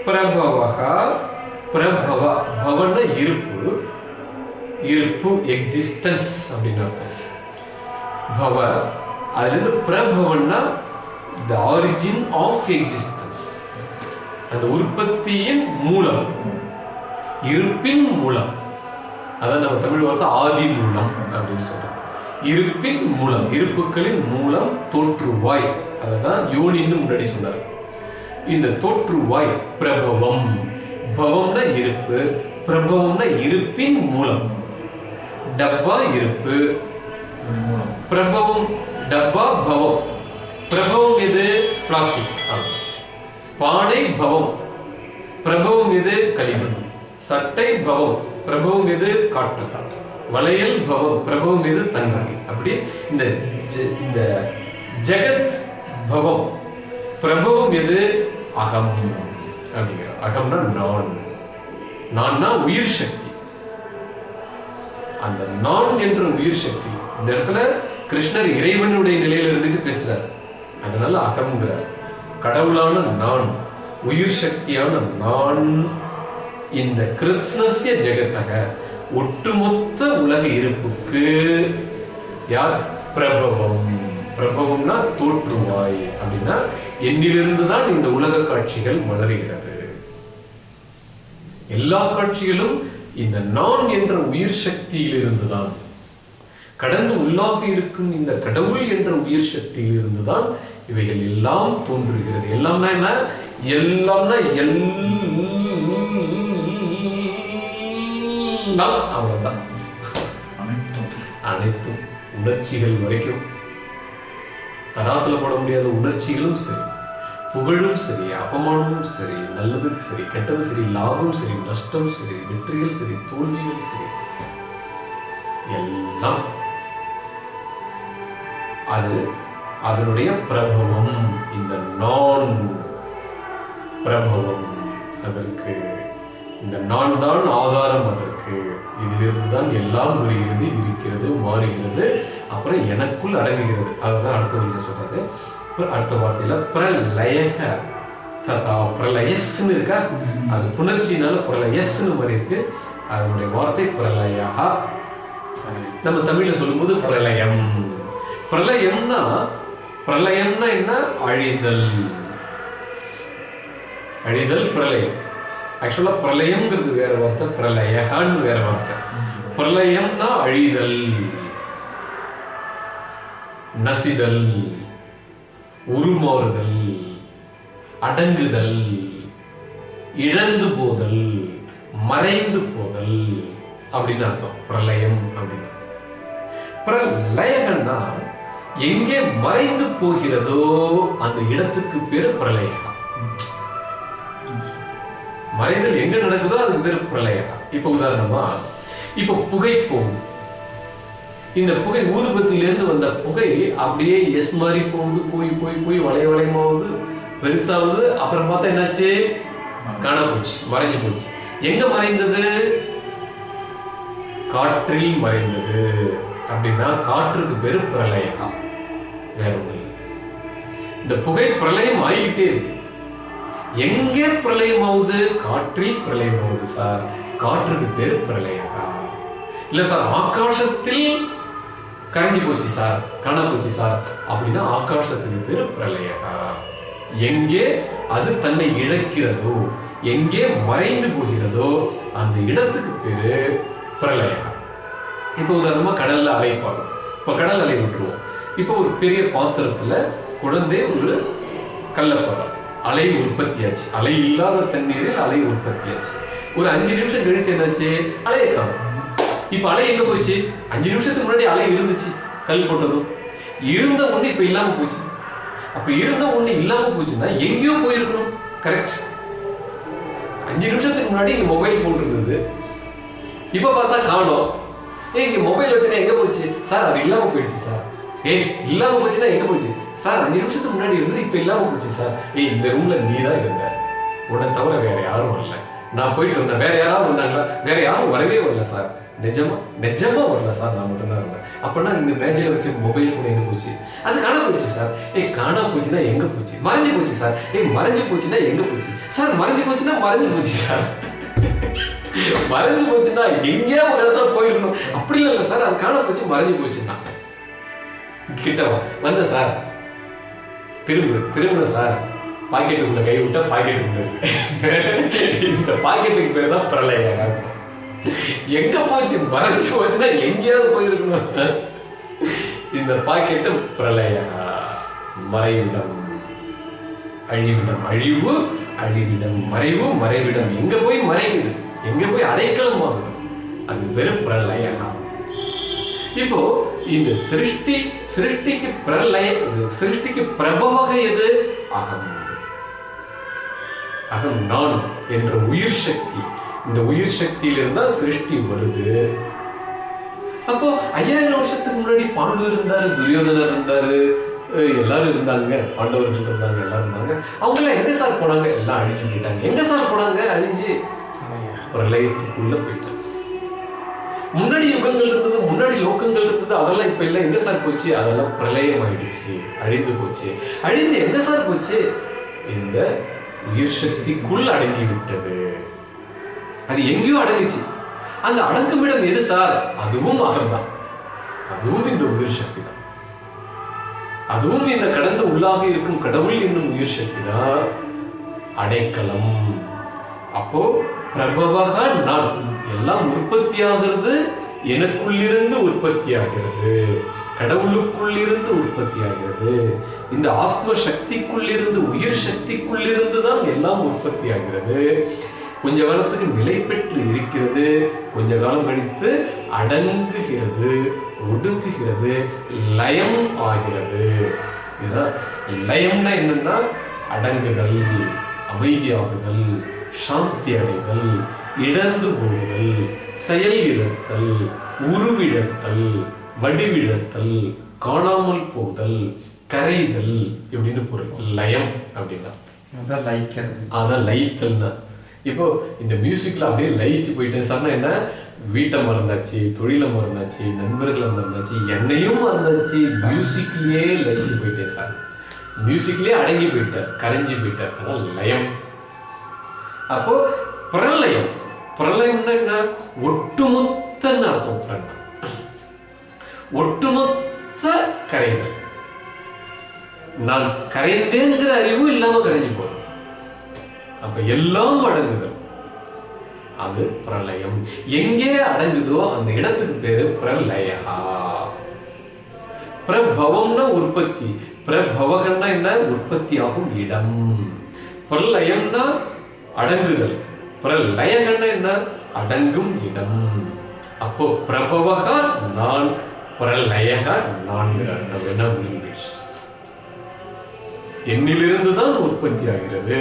பிரபவகா பிரபவ பவன இருப்பு. இருப்பு எக்ஸிஸ்டன்ஸ் அப்படின்னு அர்த்தம். பவ. அதுலேருந்து பிரபவன்னா த ஆரிஜின் ஆஃப் எக்ஸிஸ்டன்ஸ் அந்த உற்பத்தியின் மூலம். இருப்பின் மூலம். அதான் நம்ம தமிழ் வார்த்தை ஆதி மூலம் அப்படின்னு சொல்றோம். இருப்பின் மூலம் இருப்புகளின் மூலம் தோற்றுவாய். அததான் யோனின்னு முன்னாடி சொன்னார். இந்த தோற்றுவாய் பிரபவம். பவம்னா இருப்பு பிரபவம்னா இருப்பின் மூலம். டப்பா இருப்பு பிரபவம் டப்பா பவம். பிரபவம் இது பிளாஸ்டிக் பானை பவம். பிரபவம் இது களிமண். சட்டை பவம். பிரபவம் இது காட்டு வளையல் பவம். பிரபவம் இது தங்கம் அப்படி இந்த இந்த ஜெகத் பவம். பிரபவம் எது? அகம். அப்படிங்கிற அகம்னா நான். நான்னா உயிர் சக்தி. அந்த நான் என்ற உயிர் சக்தி இந்த இடத்துல கிருஷ்ணர் இறைவனுடைய நிலையில இருந்துட்டு பேசுறார். அதனால அகம்ங்கிறார். கடவுளான நான் உயிர் சக்தியான நான் இந்த கிருத்னஸ்ய ஜெகத்தக ஒட்டுமொத்த உலக இருப்புக்கு யார்? பிரபவம். பிரபவம்னா தோற்றுவாய் அப்படின்னா என்னிலிருந்து தான் இந்த உலக காட்சிகள் மலர்கிறது. எல்லா காட்சிகளும் இந்த நான் என்ற உயிர் சக்தியிலிருந்து தான் கடந்து உள்ளாக இருக்கும் இந்த கடவுள் என்ற உயிர் சக்தியிலிருந்து தான் இவைகள் எல்லாம் தோன்றுகிறது. எல்லாம்னா என்ன? எல்லாம்னா எல்லாம். அவ்வளவுதான். அனைத்தும். உணர்ச்சிகள் வரைக்கும். தராசுல போட முடியாத உணர்ச்சிகளும் சரி புகழும் சரி அபமானமும் சரி நல்லது சரி கெட்டது சரி லாபம் சரி நஷ்டம் சரி வெற்றிகள் சரி தோல்விகள் சரி எல்லாம் அது அதனுடைய பிரபவம். இந்த நான் பிரபவம் அதற்கு இந்த நான் தான் ஆதாரம் அதற்கு. இதிலிருந்து தான் எல்லாம் புரிகிறது இருக்கிறது மாறுகிறது அப்புறம் எனக்குள் அடங்குகிறது. அதுதான் அடுத்த வழியில் சொல்றது. அப்புறம் அடுத்த வார்த்தையில பிரலயக. ததா பிரலயஸ்ன்னு இருக்கா? அது புணர்ச்சினால பிரலயஸ்ன்னு மாதிரி இருக்கு. அதனுடைய வார்த்தை பிரலயா. நம்ம தமிழ்ல சொல்லும்போது பிரலயம். பிரளயம்னா பிரளயம்னா என்ன? அழிதல். அழிதல் பிரளயம். ஆக்சுவலா பிரளயம்ங்கிறது வேற வார்த்தை பிரளயகான்னு வேற வார்த்தை. பிரளயம்னா அழிதல். நசிதல். உருமாறுதல். அடங்குதல். இழந்து போதல். மறைந்து போதல். அப்படின்னு அர்த்தம். பிரளயம் அப்படின்னு. பிரளயகன்னா எங்கே மறைந்து போகிறதோ அந்த இடத்துக்கு பேரு பிரளயம் மறைதல் எங்க நடக்குதோ அதுக்கு பேரு பிரளயம் இப்ப உதாரணமா இப்ப புகை போகுது இந்த புகை ஊதுபத்தியிலிருந்து வந்த புகை அப்படியே எஸ் மாதிரி போகுது போய் போய் போய் வளைய வளையமாவது பெருசாகுது. அப்புறம் பார்த்தா என்னாச்சு? காண போச்சு மறைஞ்சு போச்சு. எங்க மறைந்தது? காற்றில் மறைந்தது. அப்படின்னா காற்றுக்கு பேரு பிரளயம் வேற ஒண்ணு இல்லை. இந்த புகை பிரளயம் ஆகிக்கிட்டே இருக்கு. எங்கே பிரளயம் ஆகுது காற்றில் பிரளயம் ஆகுது சார். காற்றுக்கு பேர் பிரளயகா? இல்ல சார் ஆகாசத்தில் கரைஞ்சு போச்சு சார். காணா போச்சு சார். அப்படின்னா ஆகாசத்துக்கு பேர் பிரளயகா? எங்கே அது தன்னை இழக்கிறதோ எங்கே மறைந்து போகிறதோ அந்த இடத்துக்கு பேரு பிரளயகா. இப்போ உதாரணமா கடல்ல அலை இப்போ கடல் அலை விட்டுருவோம் இப்போ ஒரு பெரிய பாத்திரத்துல குழந்தை ஒரு கல்ல அலை உற்பத்தியாச்சு. அலை இல்லாத தண்ணீரில் அலை உற்பத்தியாச்சு. ஒரு அஞ்சு நிமிஷம் கழிச்சு என்னாச்சு? அலையை காணும். இப்போ அலை எங்க போச்சு? அஞ்சு நிமிஷத்துக்கு முன்னாடி அலை இருந்துச்சு கல் போட்டதும். இருந்த ஒண்ணு இப்ப இல்லாம போச்சு. அப்ப இருந்த ஒண்ணு இல்லாம போச்சுன்னா எங்கேயோ போயிருக்கணும். கரெக்ட் அஞ்சு நிமிஷத்துக்கு முன்னாடி இங்க மொபைல் போன் இருந்தது. இப்ப பார்த்தா காணும். ஏ இங்க மொபைல் வச்சுன்னா எங்க போச்சு? சார் அது இல்லாம போயிடுச்சு சார். ஏய் இல்லாம போச்சுன்னா எங்க போச்சு? சார் அஞ்சு நிமிஷத்துக்கு முன்னாடி இருந்தது இப்ப இல்லாம போச்சு சார். ஏய் இந்த ரூம்ல நீ தான் இருந்த. உன்னை தவிர வேற யாரும் வரல. நான் போயிட்டு வந்தேன். வேற யாராவது வந்தாங்களா? வேற யாரும் வரவே வரல சார். நிஜமா? நிஜமா வரல சார் நான் மட்டும்தான் இருந்தேன். அப்படின்னா இந்த மேஜையில வச்சு மொபைல் ஃபோன் எங்க போச்சு? அது காணா போச்சு சார். ஏய் காணா போச்சுன்னா எங்க போச்சு? மறைஞ்சு போச்சு சார். ஏய் மறைஞ்சு போச்சுன்னா எங்க போச்சு? சார் மறைஞ்சு போச்சுன்னா மறைஞ்சு போச்சு சார். மறைஞ்சு போச்சுன்னா எங்கேயா ஒரு இடத்துல போயிருக்கணும். அப்படி இல்லை சார் அது காணா போச்சு மறைஞ்சு போச்சுன்னா. கிட்டவா வந்த சார். திரும்ப திரும்ப சார். பாக்கெட்டுக்குள்ள கை விட்டா பாக்கெட்டுக்குள்ள இருக்கு இந்த பாக்கெட்டுக்கு பேர் தான் பிரளயம் எங்க போச்சு? மறைஞ்சு போச்சுன்னா எங்கேயாவது போயிருக்கணும். இந்த பாக்கெட்டு பிரளய மறைவிடம். அழிவிடம் அழிவு அழிவிடம் மறைவு மறைவிடம். எங்க போய் மறைவுது எங்க போய் அடைக்கலம்? ஆகுது அது பெரும் பிரளயம் இப்போ இந்த சிருஷ்டி சிருஷ்டிக்கு பிரளய சிருஷ்டிக்கு பிரபவக எது? அகம். அகம் நான் என்ற உயிர் சக்தி. இந்த உயிர் சக்தியிலிருந்து தான் சிருஷ்டி வருது. அப்போ ஐயாயிரம் வருஷத்துக்கு முன்னாடி பாண்டு இருந்தாரு துரியோதனர் இருந்தாரு எல்லாரும் இருந்தாங்க பாண்டவர்கள் இருந்தாங்க எல்லாரும் இருந்தாங்க. அவங்க எல்லாம் எங்க சார் போனாங்க? எல்லாம் அழிஞ்சு போயிட்டாங்க. எங்க சார் போனாங்க? அழிஞ்சு பிரளயத்துக்குள்ள போயிட்டாங்க. முன்னாடி யுகங்கள் இருந்தது முன்னாடி லோக்கங்கள் இருந்தது அதெல்லாம் இப்ப இல்லை. எங்க சார் போச்சு? அதெல்லாம் பிரளயம் ஆயிடுச்சு அழிந்து போச்சு. அழிந்து எங்க சார் போச்சு? இந்த உயிர் சக்திக்குள் அடங்கி விட்டது. அது எங்கேயோ அடங்குச்சு. அந்த அடங்குமிடம் எது சார்? அதுவும் அகம்தான். அதுவும் இந்த உயிர் சக்தி தான் அதுவும் இந்த கடந்து உள்ளாக இருக்கும் கடவுள் என்னும் உயிர் சக்தி தான் அடைக்கலம். அப்போ பிரபவக நான். எல்லாம் உற்பத்தி ஆகிறது எனக்குள்ளிருந்து உற்பத்தி ஆகிறது கடவுளுக்குள்ளிருந்து உற்பத்தி ஆகிறது இந்த ஆத்ம சக்திக்குள்ளிருந்து உயிர் சக்திக்குள்ளிருந்து தான் எல்லாம் உற்பத்தி ஆகிறது கொஞ்ச காலத்துக்கு நிலை பெற்று இருக்கிறது. கொஞ்ச காலம் கழித்து அடங்குகிறது ஒடுங்குகிறது லயம் ஆகிறது. இதுதான். லயம்னா என்னன்னா அடங்குதல் அமைதியாகுதல் சாந்தி அடைதல் இழந்து போகுதல் செயல் இழத்தல் உருவிழத்தல் வடிவிழத்தல் காணாமல் போதல் கரைதல் இப்படின்னு பொருள். லயம் அப்படின்னா. அதான் லைக்கிறது. அதான் லயித்தல் தான் இப்போ இந்த மியூசிக்ல அப்படியே லயிச்சு போயிட்டேன். சார்னா என்ன? வீட்டை மறந்தாச்சு தொழிலை மறந்தாச்சு நண்பர்களை மறந்தாச்சு என்னையும் மறந்தாச்சு. மியூசிக்லயே லயிச்சு போயிட்டேன் சார். மியூசிக்லயே அடங்கி போயிட்டார் கரைஞ்சு போயிட்டார் அதான் லயம். அப்போ பிரளயம். பிரளயம்னா என்ன ஒட்டுமொத்தன்னு அர்த்தம் பிரளயம் ஒட்டுமொத்த கரைதல் நான் கரைந்தேங்கிற அறிவு இல்லாம கரைஞ்சு போறேன் அப்ப எல்லாம் அடங்குதல் அது பிரளயம் எங்கே அடங்குதோ அந்த இடத்துக்கு பேரு பிரளயா பிரபவம்னா உற்பத்தி பிரபவகன்னா என்ன உற்பத்தி ஆகும் இடம் பிரளயம்னா அடங்குதல் பிரளயகன்னா என்ன அடங்கும் இடம். அப்போ பிரபவக நான் பிரலயக நான் என்ன முடிஞ்சிடுச்சு எண்ணிலிருந்து தான் உற்பத்தி ஆகிறது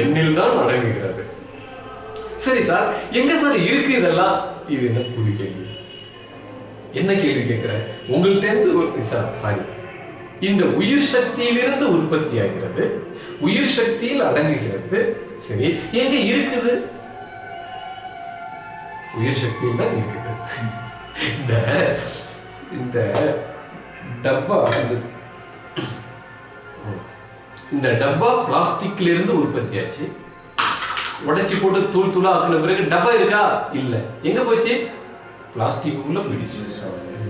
எண்ணில் தான் அடங்குகிறது. சரி சார் எங்க சார் இருக்கு இதெல்லாம்? இது என்ன புது கேள்வி? என்ன கேள்வி கேட்கிறேன்? உங்கள்கிட்ட இருந்து சார் சாரி இந்த உயிர் சக்தியிலிருந்து உற்பத்தி ஆகிறது உயிர் சக்தியில் அடங்குகிறது. சரி எங்க இருக்குது? உயிர் சக்தியில் தான் இருக்குது. இந்த இந்த டப்பா இந்த இந்த டப்பா பிளாஸ்டிக்ல இருந்து உற்பத்தி ஆச்சு உடைச்சி போட்டு தூள் தூளா ஆக்கின பிறகு டப்பா இருக்கா? இல்ல. எங்க போச்சு? பிளாஸ்டிக்குள்ள போயிடுச்சு.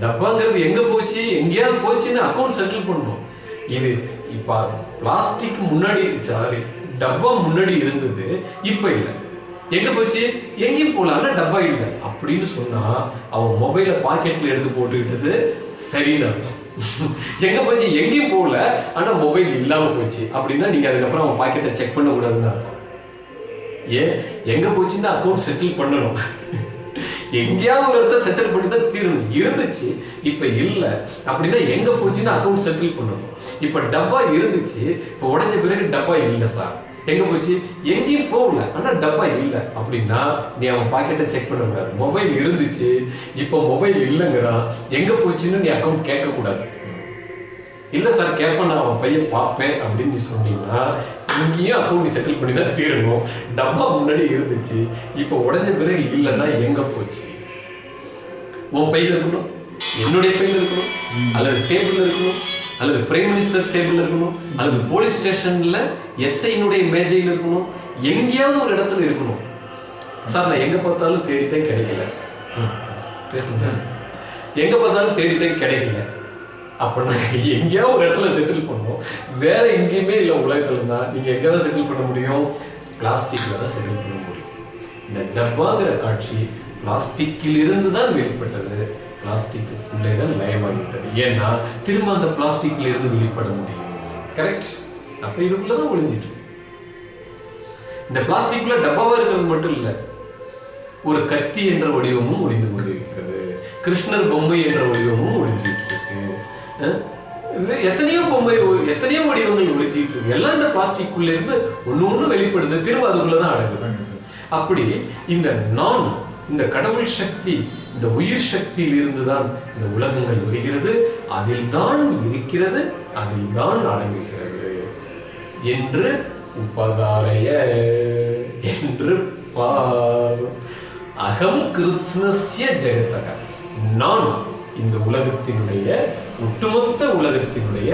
டப்பாங்கிறது எங்க போச்சு? எங்கேயாவது போச்சுன்னு அக்கௌண்ட் செட்டில் பண்ணணும். இது இப்ப பிளாஸ்டிக் முன்னாடி சாரி டப்பா முன்னாடி இருந்தது இப்ப இல்லை. எங்க போச்சு? எங்கேயும் போகலான்னா டப்பா இல்லை அப்படின்னு சொன்னா அவன் மொபைல பாக்கெட்ல எடுத்து போட்டுக்கிட்டது சரின்னு அர்த்தம். எங்க போச்சு? எங்கேயும் போகல. ஆனா மொபைல் இல்லாம போச்சு. அப்படின்னா நீங்க அதுக்கப்புறம் அவன் பாக்கெட்டை செக் பண்ண கூடாதுன்னு அர்த்தம். ஏன்? எங்க போச்சுன்னு அக்கௌண்ட் செட்டில் பண்ணணும். எங்கேயாவது ஒரு இடத்த செட்டில் பண்ணி தான் தீரணும். இருந்துச்சு. இப்ப இல்ல. அப்படின்னா எங்க போச்சுன்னு அக்கௌண்ட் செட்டில் பண்ணணும். இப்ப டப்பா இருந்துச்சு. இப்ப உடஞ்ச பிறகு டப்பா இல்லை சார். எங்க போச்சு? எங்கேயும் போகல. ஆனா டப்பா இல்ல. அப்படின்னா நீ அவன் பாக்கெட்டை செக் பண்ண கூடாது மொபைல் இருந்துச்சு. இப்போ மொபைல் இல்லைங்கிறான் எங்க போச்சுன்னு நீ அக்கௌண்ட் கேட்க கூடாது இல்ல சார் கேட்பேன் நான் அவன் பையன் பார்ப்பேன் அப்படின்னு நீ சொன்னீங்கன்னா இங்கேயும் அக்கௌண்ட் செட்டில் பண்ணி தான் தீரணும். டப்பா முன்னாடி இருந்துச்சு. இப்போ உடஞ்ச பிறகு இல்லைன்னா எங்க போச்சு? உன் பையில இருக்கணும். என்னுடைய பையில இருக்கணும். அல்லது டேபிள்ல இருக்கணும். அல்லது பிரைம் மினிஸ்டர் டேபிள் இருக்கணும் அல்லது போலீஸ் ஸ்டேஷன்ல எஸ்ஐனுடைய மேஜையில் இருக்கணும் எங்கேயாவது ஒரு இடத்துல இருக்கணும். சார் நான் எங்க பார்த்தாலும் தேடிட்டேன் கிடைக்கல. ம், பேசுங்க. எங்க பார்த்தாலும் தேடிட்டேன் கிடைக்கல. அப்போ நாங்கள் எங்கேயாவது ஒரு இடத்துல செட்டில் பண்ணோம் வேற எங்கேயுமே இல்லை உலகத்தில் இருந்தால் நீங்கள் எங்கே தான் செட்டில் பண்ண முடியும்? பிளாஸ்டிக்கில் தான் செட்டில் பண்ண முடியும். இந்த டப்பாங்கிற காட்சி பிளாஸ்டிக்கில் இருந்து தான் வெளிப்பட்டது. பிளாஸ்டிக்குள்ளே தான் லயமாகிவிட்டது ஏன்னா திரும்ப அந்த பிளாஸ்டிக்ல இருந்து வெளிப்பட முடியும் கரெக்ட் அப்ப இதுக்குள்ள தான் ஒளிஞ்சிட்டு இந்த பிளாஸ்டிக்ல டப்பாவா இருக்கிறது மட்டும் இல்லை ஒரு கத்தி என்ற வடிவமும் ஒளிந்து கொண்டிருக்கிறது. கிருஷ்ணர் பொம்மை என்ற வடிவமும் ஒளிஞ்சிட்டு இருக்கு. எத்தனையோ பொம்மை எத்தனையோ வடிவங்கள் ஒளிஞ்சிட்டு இருக்கு. எல்லாம் இந்த பிளாஸ்டிக்குள்ள இருந்து ஒன்னு ஒண்ணு வெளிப்படுது திரும்ப அதுக்குள்ளதான் அடங்குது. அப்படி இந்த நான் இந்த கடவுள் சக்தி இந்த உயிர் சக்தியில் இருந்துதான் இந்த உலகங்கள் வருகிறது. அதில் தான் இருக்கிறது அதில் தான் அடங்குகிறது என்று உபகாரைய என்று பார். அகம் கிருத்னஸ்ய ஜெகதக நான் இந்த உலகத்தினுடைய ஒட்டுமொத்த உலகத்தினுடைய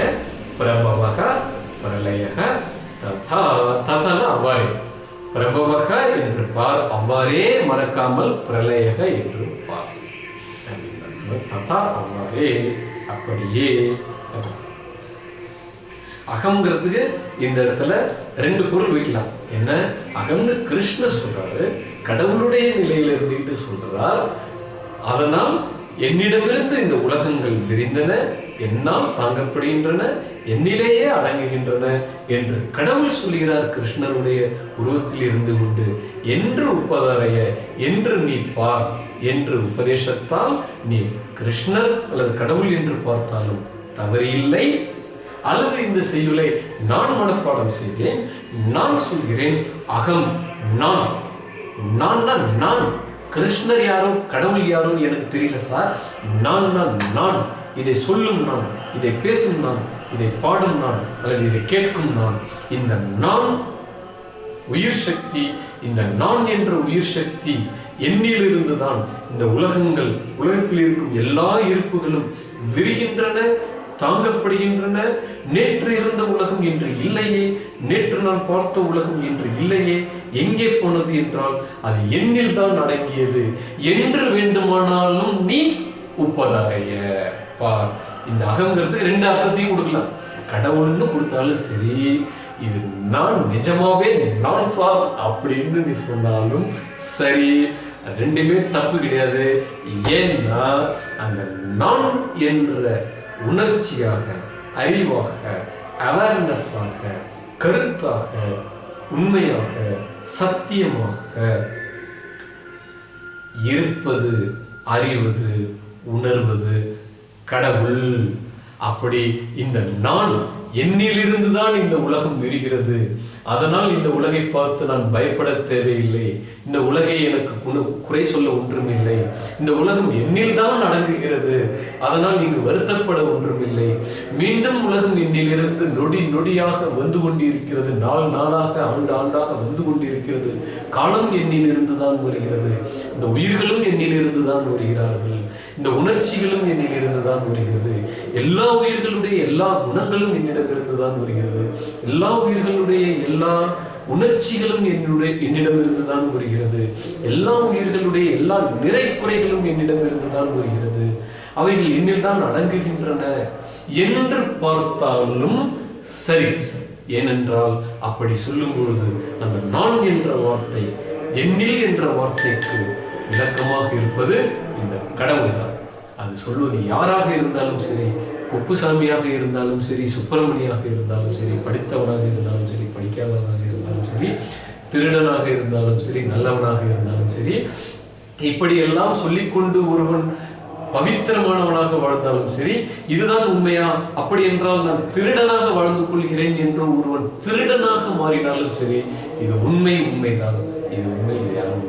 பிரபவக பிரளயக ததா ததன அவ்வாறே. பிரபவக என்று பார் அவ்வாறே மறக்காமல் பிரளயக என்று பார் ததா அவ்வாறே அப்படியே அகம்ங்கிறதுக்கு இந்த இடத்துல ரெண்டு பொருள் வைக்கலாம். என்ன? அகம்னு கிருஷ்ணர் சொல்றாரு. கடவுளுடைய நிலையில இருந்துட்டு சொல்றார். அதனால் என்னிடமிருந்து இந்த உலகங்கள் விரிந்தன. என்னால் தாங்கப்படுகின்றன. என்னிலேயே அடங்குகின்றன என்று கடவுள் சொல்கிறார் கிருஷ்ணருடைய உருவத்தில் இருந்து கொண்டு என்று உப்பதாரைய என்று நீ பார் என்று உபதேசத்தால் நீ கிருஷ்ணர் அல்லது கடவுள் என்று பார்த்தாலும் தவறில்லை அல்லது இந்த செய்யுளை நான் மனப்பாடம் செய்தேன் நான் சொல்கிறேன் அகம் நான். நான் நான் நான். கிருஷ்ணர் யாரோ கடவுள் யாரோ எனக்கு தெரியல சார். நான் நான் நான். இதை சொல்லும் நான் இதை பேசும் நான். இதை பாடும் நான் அல்லது இதை கேட்கும் நான். இந்த நான் உயிர் சக்தி இந்த நான் என்ற உயிர் சக்தி என்னிலிருந்து தான் இந்த உலகங்கள் உலகத்தில் இருக்கும் எல்லா இருப்புகளும் விரிகின்றன தாங்கப்படுகின்றன. நேற்று இருந்த உலகம் இன்று இல்லையே நேற்று நான் பார்த்த உலகம் இன்று இல்லையே எங்கே போனது என்றால் அது என்னில் தான் அடங்கியது. என்று வேண்டுமானாலும் நீ உப்பதாரைய பார். இந்த அகங்கிறது ரெண்டு அர்த்தத்தையும் கொடுக்கலாம் கடவுள்னு கொடுத்தாலும் சரி இது நான் நிஜமாவே நான் சார் அப்படின்னு நீ சொன்னாலும் சரி. ரெண்டுமே தப்பு கிடையாது. ஏன்னா அந்த நான் என்ற உணர்ச்சியாக அறிவாக அவேர்னஸாக கருத்தாக உண்மையாக சத்தியமாக இருப்பது அறிவது உணர்வது கடவுள். அப்படி இந்த நான் என்னிலிருந்து தான் இந்த உலகம் விரிகிறது. அதனால் இந்த உலகை பார்த்து நான் பயப்பட தேவையில்லை. இந்த உலகை எனக்கு குறை சொல்ல ஒன்றுமில்லை. இந்த உலகம் என்னில் தான் அடங்குகிறது. அதனால் இங்கு வருத்தப்பட ஒன்றுமில்லை. மீண்டும் உலகம் என்னிலிருந்து நொடி நொடியாக வந்து கொண்டிருக்கிறது. நாள் நாளாக ஆண்டு ஆண்டாக வந்து கொண்டிருக்கிறது. காலம் என்னிலிருந்து தான் வருகிறது. இந்த உயிர்களும் என்னிலிருந்து தான் வருகிறார்கள். இந்த உணர்ச்சிகளும் என்னிலிருந்து தான் வருகிறது. எல்லா உயிர்களுடைய எல்லா குணங்களும் என்னிடமிருந்து தான் வருகிறது. எல்லா உயிர்களுடைய எல்லா உணர்ச்சிகளும் என்னுடைய என்னிடமிருந்து தான் வருகிறது. எல்லா உயிர்களுடைய எல்லா நிறை குறைகளும் என்னிடமிருந்து தான் வருகிறது. அவைகள் என்னில் தான் அடங்குகின்றன. என்று பார்த்தாலும் சரி. ஏனென்றால் அப்படி சொல்லும் பொழுது அந்த நான் என்ற வார்த்தை என்னில் என்ற வார்த்தைக்கு விளக்கமாக இருப்பது இந்த கடவுள் தான். அது சொல்வது யாராக இருந்தாலும் சரி குப்புசாமியாக இருந்தாலும் சரி சுப்பிரமணியாக இருந்தாலும் சரி படித்தவனாக இருந்தாலும் சரி படிக்காதவனாக இருந்தாலும் சரி திருடனாக இருந்தாலும் சரி நல்லவனாக இருந்தாலும் சரி இப்படியெல்லாம் சொல்லிக்கொண்டு ஒருவன் பவித்திரமானவனாக வாழ்ந்தாலும் சரி இதுதான் உண்மையா? அப்படி என்றால் நான் திருடனாக வாழ்ந்து கொள்கிறேன் என்று ஒருவன் திருடனாக மாறினாலும் சரி இது உண்மை உண்மைதான். இது உண்மை யாரும்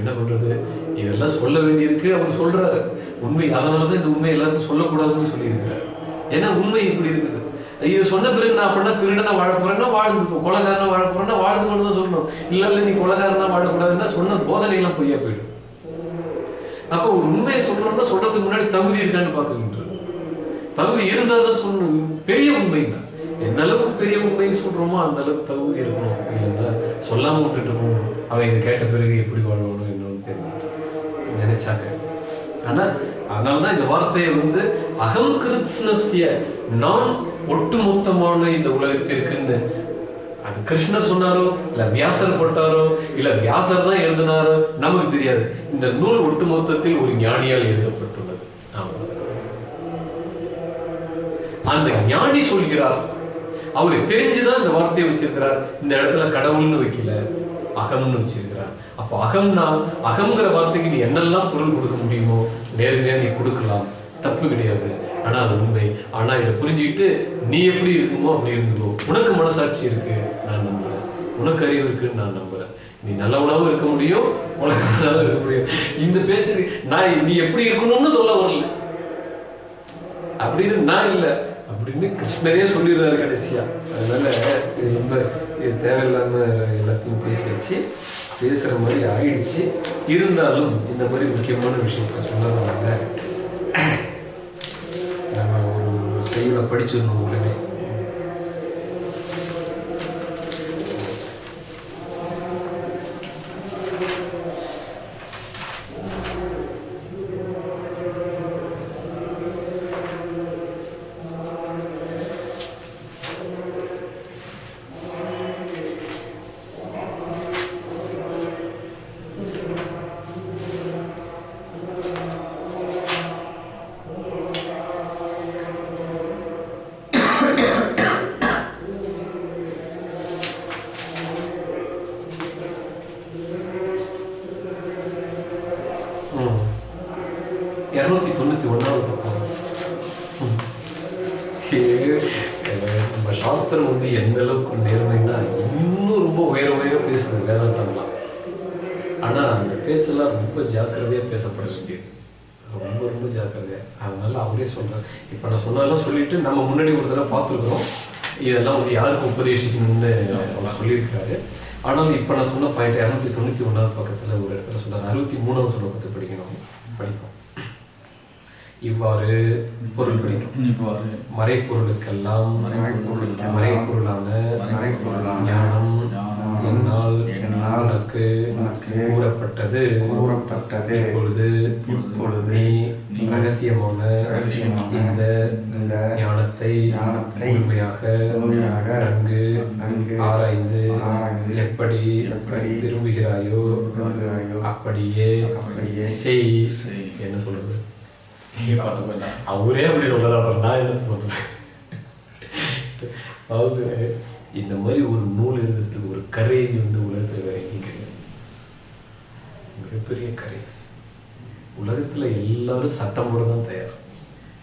என்ன பண்றது? இதெல்லாம் சொல்ல வேண்டியிருக்கு அவர் சொல்றாரு. உண்மை அதனாலதான் இந்த உண்மை எல்லாருக்கும் சொல்லக்கூடாதுன்னு சொல்லியிருக்கிறார். ஏன்னா உண்மை இப்படி இருக்குது. இது சொன்ன பிறகு நான் அப்படின்னா திருடனா வாழ போறேன்னா வாழ்ந்துக்கும் கொலகாரனா வாழ போறேன்னா வாழ்ந்து கொண்டு தான் சொல்லணும். இல்ல இல்ல நீ கொலகாரனா வாழக்கூடாதுன்னா சொன்ன போதனை எல்லாம் பொய்யா போயிடும். அப்போ ஒரு உண்மையை சொல்றோம்னா சொல்றதுக்கு முன்னாடி தகுதி இருக்கான்னு பார்க்கணுன்றது தகுதி இருந்தால் தான் சொல்லணும். பெரிய உண்மைன்னா எந்த அளவுக்கு பெரிய உண்மைன்னு சொல்றோமோ அந்த அளவுக்கு தகுதி இருக்கணும். இல்லைன்னா சொல்லாம விட்டுட்டு போகணும். அவன் இதை கேட்ட பிறகு எப்படி வாழணும் என்னன்னு தெரியல. நினைச்சாங்க. ஆனா அதனாலதான் இந்த வார்த்தையை வந்து அகம் கிருத்ஸ்னஸ்ய நான் ஒட்டுமொத்தமான இந்த உலகத்திற்குன்னு அது கிருஷ்ணர் சொன்னாரோ இல்ல வியாசர் போட்டாரோ இல்ல வியாசர் தான் எழுதினாரோ நமக்கு தெரியாது. இந்த நூல் ஒட்டுமொத்தத்தில் ஒரு ஞானியால் எழுதப்பட்டுள்ளது. ஆமா. அந்த ஞானி சொல்கிறார் அவருக்கு தெரிஞ்சுதான் இந்த வார்த்தையை வச்சிருக்கிறார் இந்த இடத்துல கடவுள்னு வைக்கல. அகம்னு வச்சிருக்கிறார். அப்போ அகம்னா அகம்ங்கிற வார்த்தைக்கு நீ என்னெல்லாம் பொருள் கொடுக்க முடியுமோ நேர்மையா நீ கொடுக்கலாம். தப்பு கிடையாது. ஆனா அது உண்மை. ஆனா இதை புரிஞ்சுக்கிட்டு நீ எப்படி இருக்குமோ அப்படி இருந்துக்கோ. உனக்கு மனசாட்சி இருக்கு நான் நம்புறேன். உனக்கு அறிவு இருக்குன்னு நான் நம்புறேன். நீ நல்லவனாவும் இருக்க முடியும் உனக்கு இருக்க முடியும். இந்த பேச்சு நான் நீ எப்படி இருக்கணும்னு சொல்ல வரல. அப்படின்னு நான் இல்லை. அப்படின்னு கிருஷ்ணரே சொல்லிடுறாரு கடைசியா. அதனால இது ரொம்ப இது தேவையில்லாமல் எல்லாத்தையும் பேசி வச்சு பேசுகிற மாதிரி ஆயிடுச்சு. இருந்தாலும் இந்த மாதிரி முக்கியமான விஷயத்த சொன்னதுனால நம்ம ஒரு செய்யுளை படிச்சிடணும் உடனே. வந்து மிகப்பெரிய கரேஜ் உலகத்துல எல்லாரும் சட்டம் போட தான் தயார்.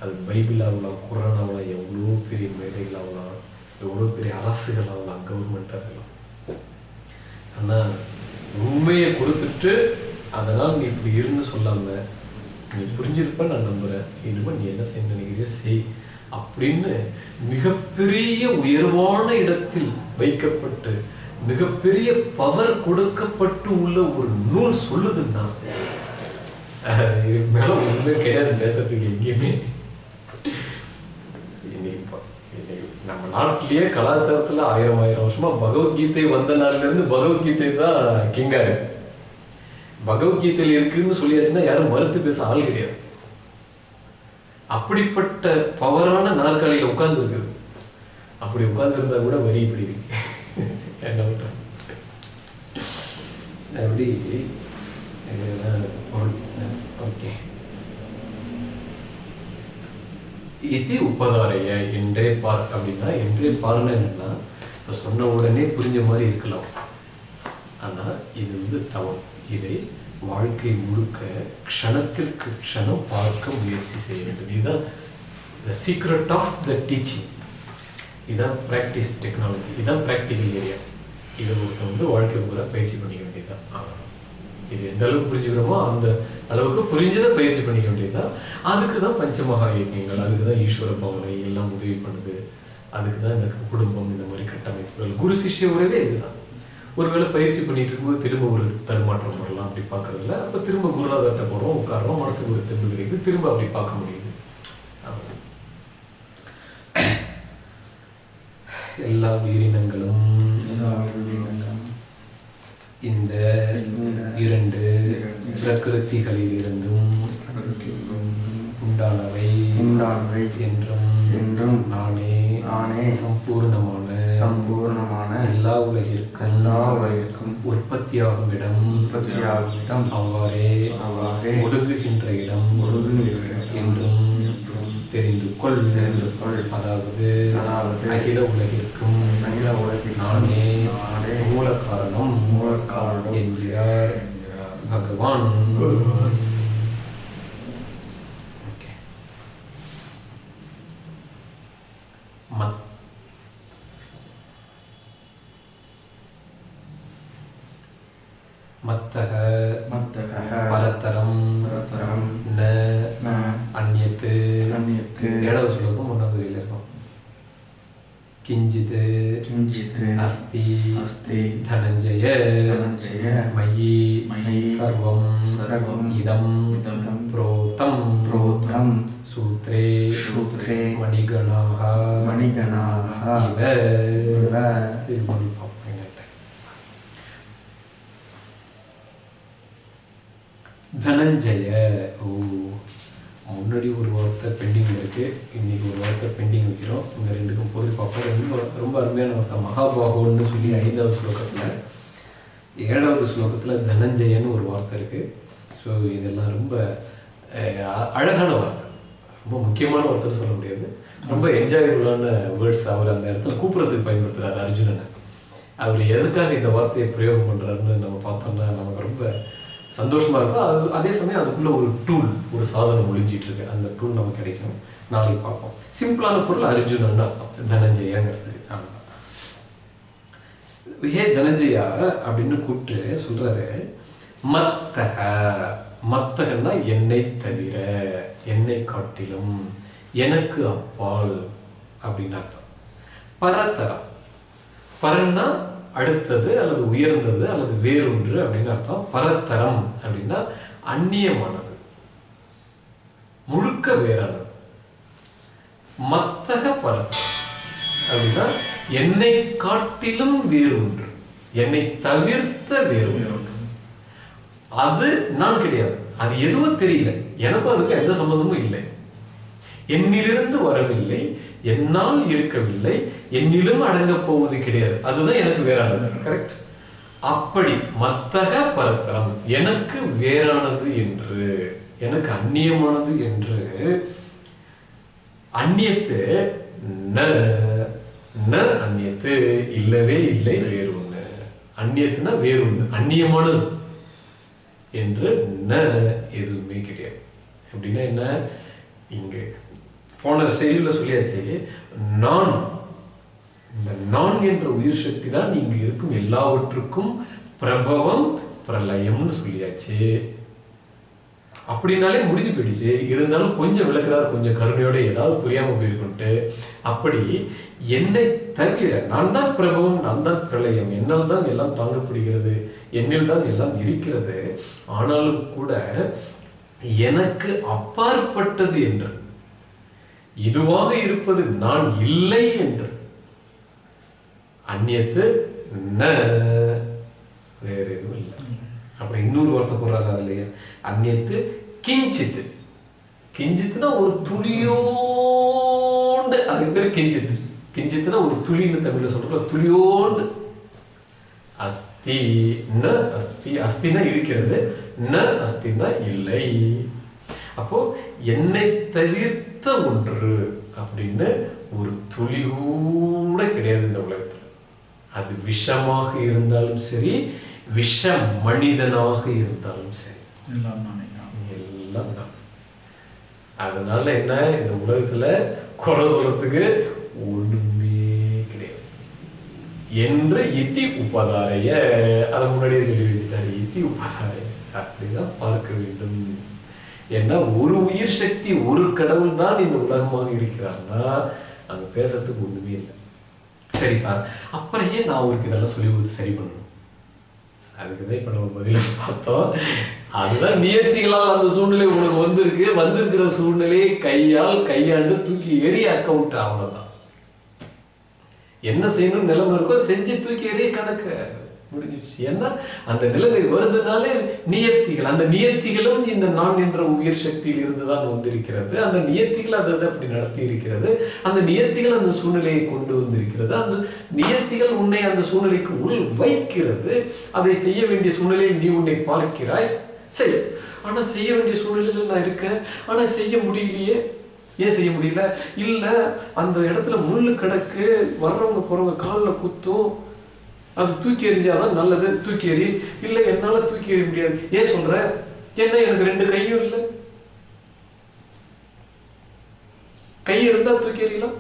அது பைபிள் ஆகலாம் குரான் ஆகலாம் எவ்வளோ பெரிய மேதைகள் ஆகலாம் எவ்வளோ பெரிய அரசுகள் ஆகலாம் கவர்மெண்ட் ஆகலாம் ஆனா உண்மையை கொடுத்துட்டு அதனால் நீ இப்படி இருந்து சொல்லாம நீ புரிஞ்சிருப்ப நான் நம்புறேன். இனிமேல் நீ என்ன செய்ய நினைக்கிறிய செய். அப்படின்னு மிகப்பெரிய உயர்வான இடத்தில் வைக்கப்பட்டு மிகப்பெரிய பவர் கொடுக்கப்பட்டு உள்ள ஒரு நூல் சொல்லுதுன்னா அஹ், இதுக்கு மேல ஒண்ணுமே கிடையாது பேசுறதுக்கு எங்கேயுமே. நம்ம நாட்டிலேயே கலாச்சாரத்துல ஆயிரம் ஆயிரம் வருஷமா பகவத்கீதை வந்த நாள்ல இருந்து பகவத்கீதை தான் கிங்கா இருக்கு பகவத்கீதையில் இருக்குன்னு சொல்லியாச்சுன்னா யாரும் மறுத்து பேச ஆள் கிடையாது. அப்படிப்பட்ட பவரான நாற்காலியில உட்கார்ந்து இருக்குது அப்படி உட்கார்ந்து இருந்தா கூட வரி இப்படி இருக்கு. அப்படி ஓகே uh, uh, இது உபதாரைய என்றே பார் அப்படின்னா என்றே பார்னா என்னன்னா இப்போ சொன்ன உடனே புரிஞ்ச மாதிரி இருக்கலாம். ஆனால் இது வந்து தவம். இதை வாழ்க்கை முழுக்க க்ஷணத்திற்கு க்ஷணம் பார்க்க முயற்சி செய்ய வேண்டும். இதுதான் the secret of the teaching இதுதான் ப்ராக்டிஸ் டெக்னாலஜி இதுதான் ப்ராக்டிக்கல் ஏரியா இதை ஒருத்தன் வந்து வாழ்க்கை பூரா பயிற்சி பண்ணிக்க வேண்டியதுதான் இது எந்த அளவுக்கு புரிஞ்சுக்கிறோமோ அந்த அளவுக்கு புரிஞ்சதை பயிற்சி பண்ணிக்க வேண்டியதுதான். அதுக்கு தான் பஞ்சமகா இயக்கங்கள் அதுக்கு தான் ஈஸ்வர பவனை எல்லாம் உதவி பண்ணுது. அதுக்கு தான் இந்த குடும்பம் இந்த மாதிரி கட்டமைப்புகள். குரு சிஷ்ய உறவே இதுதான். ஒருவேளை பயிற்சி பண்ணிட்டு இருக்கும்போது திரும்ப ஒரு தடுமாற்றம் வரலாம் அப்படி பார்க்கறதுல அப்போ திரும்ப குருநாதர்கிட்ட போகிறோம் உட்காரோம் மனசுக்கு ஒரு திரும்ப கிடைக்குது திரும்ப அப்படி பார்க்க முடியுது. எல்லா உயிரினங்களும் இந்த இரண்டு பிரகிருதிகளில் இருந்தும் உண்டானவை உண்டானவை என்றும் என்றும் நானே நானே சம்பூர்ணமான சம்பூர்ணமான எல்லா உலகிற்கும் எல்லா உலகிற்கும் உற்பத்தியாகும் இடம் உற்பத்தியாகும் இடம் அவ்வாறே அவ்வாறே ஒடுங்குகின்ற இடம் ஒடுங்குகின்ற தெரிந்து கொள் தெரிந்து கொள். அதாவது அதாவது அகில உலகிற்கும் அகில உலகிற்கும் நானே நானே மூல காரணம் மூல காரணம் என்கிறார் பகவான். தனஞ்சய. ஓ முன்னாடி ஒரு வார்த்தை பெண்டிங் இருக்குது இன்னைக்கு ஒரு வார்த்தை பெண்டிங் வைக்கிறோம். இந்த ரெண்டுக்கும் பொருள் பார்ப்போம். ரொம்ப ரொம்ப அருமையான வார்த்தை. மகாபாகோன்னு சொல்லி ஐந்தாவது ஸ்லோகத்தில் ஏழாவது ஸ்லோகத்தில் தனஞ்சயன்னு ஒரு வார்த்தை இருக்குது ஸோ இதெல்லாம் ரொம்ப அழகான வார்த்தை. ரொம்ப முக்கியமான வார்த்தை சொல்ல முடியாது. ரொம்ப என்ஜாயபுளான வேர்ட்ஸ் அவர் அந்த இடத்துல கூப்பிட்றதுக்கு பயன்படுத்துகிறார் அர்ஜுனனை. அவர் எதுக்காக இந்த வார்த்தையை பிரயோகம் பண்ணுறாருன்னு நம்ம பார்த்தோம்னா நமக்கு ரொம்ப சந்தோஷமா இருக்கும். அது அதே சமயம் அதுக்குள்ள ஒரு டூல் ஒரு சாதனம் ஒழிஞ்சிட்டு இருக்கு. அந்த டூல் நமக்கு கிடைக்கும் நாளைக்கு பார்ப்போம். சிம்பிளான பொருள் அர்ஜுனன் அர்த்தம் தனஞ்சயங்கிறது ஹே தனஞ்சயா அப்படின்னு கூப்பிட்டு சொல்றாரு. மத்தக மத்தகன்னா என்னை தவிர என்னை காட்டிலும் எனக்கு அப்பால் அப்படின்னு அர்த்தம். பரத்தரம் பரன்னா அடுத்தது அல்லது உயர்ந்தது அல்லது வேறொன்று அப்படின்னு அர்த்தம் பரத்தரம் அப்படின்னா அந்நியமானது. முழுக்க வேறானது. மத்தக பரத்தரம் அப்படின்னா என்னை காட்டிலும் வேறொன்று. ஒன்று என்னை தவிர்த்த வேறு ஒன்று அது நான் கிடையாது. அது எதுவும் தெரியல. எனக்கும் அதுக்கும் எந்த சம்பந்தமும் இல்லை. என்னிலிருந்து வரவில்லை. என்னால் இருக்கவில்லை என்னிலும் அடங்க போவது கிடையாது. அதுதான் எனக்கு வேறானது கரெக்ட் அப்படி மத்தக பரத்தரம் எனக்கு வேறானது என்று எனக்கு அந்நியமானது என்று அந்நியத்து ந ந அந்நியத்து இல்லவே இல்லை வேறு ஒண்ணு. அந்நியத்துனா வேறு ஒண்ணு அந்நியமானது என்று ந எதுவுமே கிடையாது. அப்படின்னா என்ன? இங்க போன செய்தியில் சொல்லியாச்சு நான் இந்த நான் என்ற உயிர் சக்தி தான் இங்கு இருக்கும் எல்லாவற்றுக்கும் பிரபவம் பிரளயம்னு சொல்லியாச்சு. அப்படின்னாலே முடிஞ்சு போயிடுச்சு. இருந்தாலும் கொஞ்சம் விளக்குறாரு கொஞ்சம் கருணையோட ஏதாவது புரியாம போயிருக்குன்ட்டு. அப்படி என்னை தவிர நான் தான் பிரபவம் நான் தான் பிரளயம் என்னால் தான் எல்லாம் தாங்கப்படுகிறது என்னில் தான் எல்லாம் இருக்கிறது. ஆனாலும் கூட எனக்கு அப்பாற்பட்டது என்று இதுவாக இருப்பது நான் இல்லை என்று. அந்நியத்து ந. வேற எதுவும் இல்லை. அப்புறம் இன்னொரு வார்த்தை போடுறாங்க அதுலயே அந்நியத்து கிஞ்சித்து. கிஞ்சித்துனா ஒரு துளியோண்டு. அதுக்கு பேர் கிஞ்சித்து. கிஞ்சித்துனா ஒரு துளின்னு தமிழ்ல சொல்றோம். துளியோண்டு. அஸ்தி ந அஸ்தி அஸ்தினா இருக்கிறது. ந அஸ்தினா இல்லை. அப்போ என்னை தவிர்த்த ஒன்று அப்படின்னு ஒரு துளி கூட கிடையாது இந்த உலகத்துல. அது விஷமாக இருந்தாலும் சரி விஷ மனிதனாக இருந்தாலும் சரி. எல்லாம் நானே எல்லாம் நான். அதனால என்ன இந்த உலகத்துல குறை சொல்றதுக்கு ஒண்ணுமே கிடையாது. என்று இத்தி உபதாரைய அதை முன்னாடியே சொல்லி வச்சுட்டாரு இத்தி உபதாரைய. அப்படிதான் பார்க்க வேண்டும். ஏன்னா ஒரு உயிர் சக்தி ஒரு கடவுள் தான் இந்த உலகமாக இருக்கிறார்னா அங்க பேசுறதுக்கு ஒண்ணுமே இல்லை. சரி சார் அப்புறம் ஏன் நான் அவருக்கு இதெல்லாம் சொல்லி கொடுத்து சரி பண்ணணும்? அதுக்கு தான் இப்போ நம்ம பதில பார்த்தோம். அதுதான் நியத்திகளால் அந்த சூழ்நிலை உனக்கு வந்திருக்கு. வந்திருக்கிற சூழ்நிலையை கையால் கையாண்டு தூக்கி எரி அக்கௌண்ட் அவ்வளவுதான் என்ன செய்யணும்னு நிலைமை இருக்கோ செஞ்சு தூக்கி எரிய கணக்கு. முடிஞ்சிச்சு ஏன்னா அந்த நிலைமை வருதுனாலே நியத்திகள் அந்த நியத்திகளும் இந்த நான் என்ற உயிர் சக்தியில் இருந்துதான் வந்திருக்கிறது. அந்த நியத்திகள் அதை அதை அப்படி நடத்தி இருக்கிறது அந்த நியத்திகள் அந்த சூழ்நிலையை கொண்டு வந்திருக்கிறது. அந்த நியத்திகள் உன்னை அந்த சூழ்நிலைக்கு உள் வைக்கிறது. அதை செய்ய வேண்டிய சூழ்நிலையில் நீ உன்னை பார்க்கிறாய். சரி ஆனா செய்ய வேண்டிய சூழ்நிலையில நான் இருக்கேன். ஆனா செய்ய முடியலையே. ஏன் செய்ய முடியல? இல்ல அந்த இடத்துல முள்ளு கிடக்கு. வர்றவங்க போறவங்க காலில் குத்தும். அது தூக்கி எறிஞ்சாதான் நல்லது. தூக்கி எறி இல்லை என்னால் தூக்கி எறிய முடியாது. ஏன் சொல்ற? என்ன எனக்கு ரெண்டு கையும் இல்லை. கை இருந்தால் தூக்கி எறியலாம்.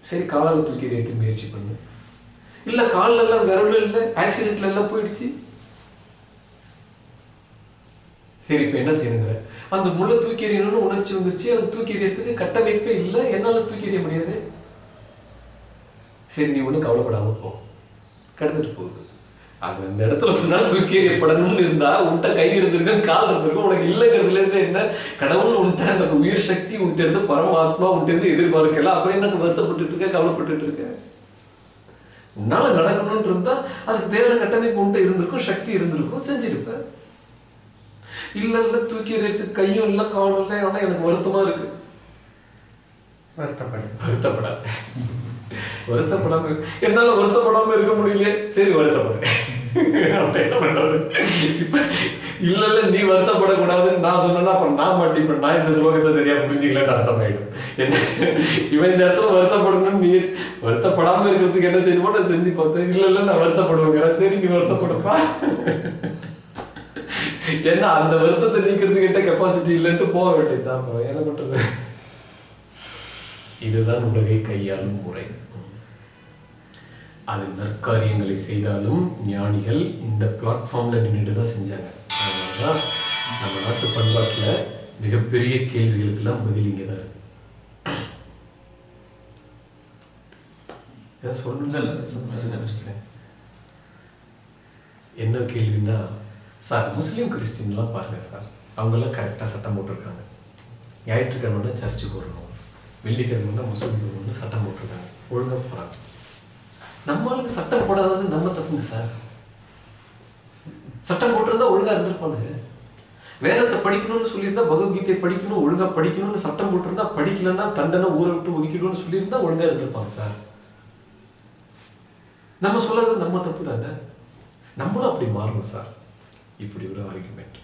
சரி காலால் தூக்கி எறியறதுக்கு முயற்சி பண்ணு. இல்ல காலில் எல்லாம் விரலும் இல்லை ஆக்சிடென்ட்ல எல்லாம் போயிடுச்சு. சரி இப்போ என்ன செய்யணுங்கிற? அந்த முள்ள தூக்கி எறியணும்னு உணர்ச்சி வந்துருச்சு. அது தூக்கி எறியறதுக்கு கட்டமைப்பே இல்லை. என்னால் தூக்கி எறிய முடியாது. சரி நீ ஒன்றும் கவலைப்படாம போ. கடந்துட்டு போகுது. அது அந்த இடத்துல நாள் தூக்கி எறியப்படணும்னு இருந்தா உன்கிட்ட கை இருந்திருக்கும் கால் இருந்திருக்கும் உனக்கு இல்லைங்கிறதுல இருந்து என்ன? கடவுள் உன்ட்ட அந்த உயிர் சக்தி உன்ட்ட இருந்து பரமாத்மா உன்ட்ட இருந்து எதிர்பார்க்கல அப்புறம் என்ன வருத்தப்பட்டுட்டு இருக்க கவலைப்பட்டுட்டு இருக்க? உன்னால நடக்கணும்னு இருந்தா அதுக்கு தேவையான கட்டமைப்பு உன்ட்ட இருந்திருக்கும் சக்தி இருந்திருக்கும் செஞ்சிருப்ப. இல்ல இல்ல தூக்கி எறியறதுக்கு கையும் இல்ல காலும் இல்லை ஆனா எனக்கு வருத்தமா இருக்கு. வருத்தப்படு வருத்தப்படாத. வருத்தப்படாம என்னால வருத்தப்படாம இருக்க முடியலையே. சரி வருத்தப்படு. அப்ப என்ன பண்றது? இப்ப இல்ல இல்ல நீ வருத்தப்படக்கூடாதுன்னு நான் சொன்னா அப்புறம் நான் மாட்டிப்பேன் நான் இந்த ஸ்லோகத்தை சரியா புரிஞ்சுக்கலன்னு அர்த்தம் ஆயிடும் என்ன? இவன் இந்த இடத்துல வருத்தப்படணும்னு நீ வருத்தப்படாம இருக்கிறதுக்கு என்ன செய்யணுமோ நான் செஞ்சு பார்த்தேன். இல்ல இல்ல நான் வருத்தப்படுவேங்கிற. சரி நீ வருத்தப்படுப்பா. ஏன்னா அந்த வருத்தத்தை நீக்கிறதுக்கிட்ட கெப்பாசிட்டி இல்லைன்ட்டு போக வேண்டியதுதான் என்ன பண்றது? இதுதான் உலகை கையாளும் முறை. அது நற்காரியங்களை செய்தாலும் ஞானிகள் இந்த பிளாட்ஃபார்மில் நின்றுட்டு தான் செஞ்சாங்க. அதனாலதான் நம்ம நாட்டு பண்பாட்டில் மிகப்பெரிய கேள்விகளுக்கெல்லாம் பதில் இங்கே தான் இருக்கு. ஏதாவது சொல்லணும்ல? என்ன கேள்வின்னா சார் முஸ்லீம் கிறிஸ்டின்லாம் பாருங்கள் சார் அவங்கெல்லாம் கரெக்டாக சட்டம் போட்டிருக்காங்க. ஞாயிற்றுக்கிழமை சர்ச்சுக்கு வரணும். வெள்ளிக்கிழமை முஸ்லீம் ஒன்று சட்டம் போட்டிருக்காங்க. ஒழுங்காக போகிறாங்க நம்மளுக்கு சட்டம் போடாதது நம்ம தப்புங்க சார். சட்டம் போட்டிருந்தா ஒழுங்கா இருந்திருப்பானுங்க. வேதத்தை படிக்கணும்னு சொல்லியிருந்தா பகவத்கீதை படிக்கணும் ஒழுங்கா படிக்கணும்னு சட்டம் போட்டிருந்தா படிக்கலன்னா தண்டனை ஊரை விட்டு ஒதுக்கிடும்னு சொல்லியிருந்தா ஒழுங்காக இருந்திருப்பாங்க சார். நம்ம சொல்லாதது நம்ம தப்பு தானே. நம்மளும் அப்படி மாறணும் சார். இப்படி ஒரு ஆர்குமெண்ட்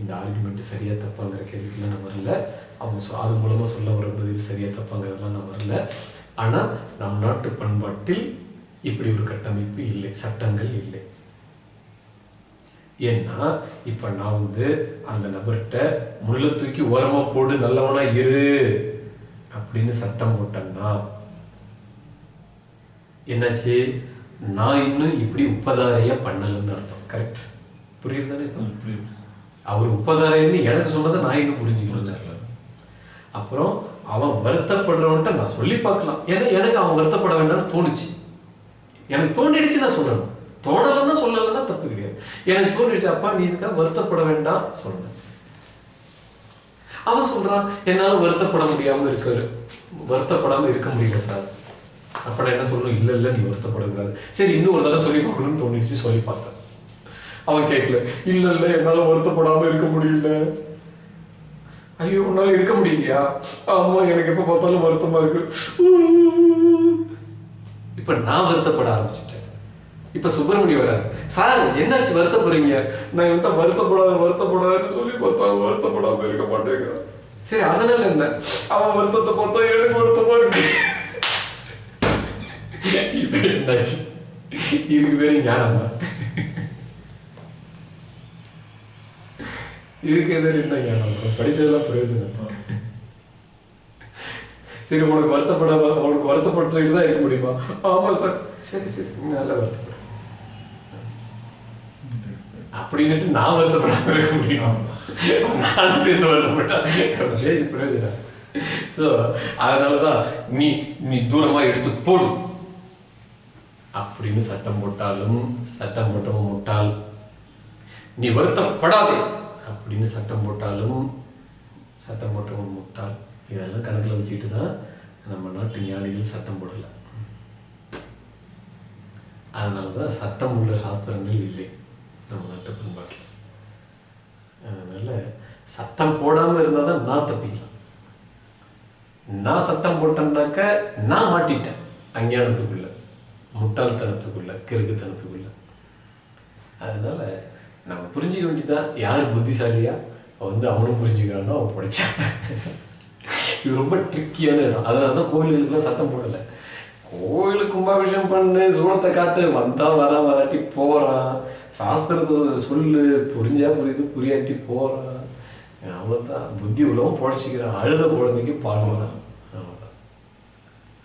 இந்த ஆர்குமெண்ட் சரியாக தப்பாங்கிற கேள்விக்குலாம் நம்ம வரல. அவங்க சொ- அது மூலமா சொல்ல வர பதில் சரியா தப்பாங்கிறதெல்லாம் நான் வரல. ஆனா நம் நாட்டு பண்பாட்டில் இப்படி ஒரு கட்டமைப்பு இல்லை சட்டங்கள் இல்லை. ஏன்னா இப்ப நான் வந்து அந்த நபர்கிட்ட முள்ள தூக்கி ஓரமா போடு நல்லவனா இரு அப்படின்னு சட்டம் போட்டேன்னா என்னாச்சு? நான் இன்னும் இப்படி உப்பதாரைய பண்ணலன்னு அர்த்தம். கரெக்ட் புரியுது. தானே? அவர் உப்பதாரைன்னு எனக்கு சொன்னதை நான் இன்னும் புரிஞ்சுக்கல. அப்புறம் அவன் வருத்தப்படுறவன்ட்ட நான் சொல்லி பார்க்கலாம். ஏன்னா எனக்கு அவன் வருத்தப்பட வேண்டாம்னு தோணுச்சு. எனக்கு தோணிடுச்சு நான் சொல்லணும். தோணலைன்னா சொல்லலைன்னா தப்பு கிடையாது. எனக்கு தோண்டிடுச்சு அப்பா நீ இதுக்காக வருத்தப்பட வேண்டாம் சொன்னேன் அவன் சொல்றான் என்னால வருத்தப்பட முடியாம இருக்க வருத்தப்படாம இருக்க முடியல சார். அப்ப நான் என்ன சொல்லணும்? இல்ல இல்ல நீ வருத்தப்படக்கூடாது. சரி இன்னும் ஒரு தடவை சொல்லி பார்க்கணும்னு தோணிடுச்சு சொல்லி பார்த்தேன். அவன் கேட்கல இல்ல இல்ல என்னால வருத்தப்படாம இருக்க முடியல. ஐயோ உன்னால இருக்க முடியலையா? ஆமா எனக்கு எப்ப பார்த்தாலும் வருத்தமா இருக்கு. இப்ப நான் வருத்தப்பட ஆரம்பிச்சிட்டேன். இப்ப சுப்பிரமணியம் வராரு. சார் என்னாச்சு? வருத்தப்படுறீங்க? நான் என்கிட்ட வருத்தப்படாத வருத்தப்படாதுன்னு சொல்லி பார்த்தா வருத்தப்படாம இருக்க மாட்டேங்கிறான். சரி அதனால என்ன? அவன் வருத்தத்தை பார்த்தா எனக்கு வருத்தமா இருக்கு. இப்ப என்னாச்சு? இதுக்கு பேரு ஞானமா இதுக்கு எதிர என்ன ஞானம் படிச்சதெல்லாம் பிரயோஜனம் சரி உனக்கு வருத்தப்பட உனக்கு வருத்தப்பட்டுக்கிட்டு தான் இருக்க முடியுமா? ஆமா சார். சரி சரி. நல்லா வருத்தப்பட. அப்படின்னுட்டு நான் வருத்தப்படாம இருக்க முடியும்? நானும் சேர்ந்து வருத்தப்பட்டா சரி பிரயோஜனம் ஸோ அதனாலதான் நீ நீ தூரமா எடுத்து போடு. அப்படின்னு சட்டம் போட்டாலும் சட்டம் போட்டவன் முட்டாள். நீ வருத்தப்படாதே. அப்படின்னு சட்டம் போட்டாலும் சட்டம் போட்டவன் முட்டாள். இதெல்லாம் கணக்கில் வச்சுட்டு தான் நம்ம நாட்டு ஞானிகள் சட்டம் போடலை. அதனால தான் சட்டம் உள்ள சாஸ்திரங்கள் இல்லை. நம்ம நாட்டு பண்பாட்டில். அதனால சட்டம் போடாமல் இருந்தால் தான் நான் தப்பிக்கலாம். நான் சட்டம் போட்டேன்னாக்க நான் மாட்டிட்டேன். அஞ்ஞானத்துக்குள்ள முட்டாள்தனத்துக்குள்ள கிறுக்குத்தனத்துக்குள்ள. அதனால நம்ம புரிஞ்சுக்க வேண்டியதான் யார் புத்திசாலியா? வந்து அவனும் புரிஞ்சுக்கிறானோ அவன் படித்தான் இது ரொம்ப ட்ரிக்கியான இடம். அதனால தான் கோயிலுக்குலாம் சட்டம் போடலை. கோயிலுக்கு கும்பாபிஷேகம் பண்ணு சூழத்தை காட்டு வந்தா வரா வராட்டி போறான். சாஸ்திரத்தை சொல்லு புரிஞ்சா புரியுது புரியாட்டி போறான். அவ்வளோதான் புத்தி உள்ளவன் பொழைச்சிக்கிறான். அழுத குழந்தைக்கு பாடுவான் அவ்வளோதான்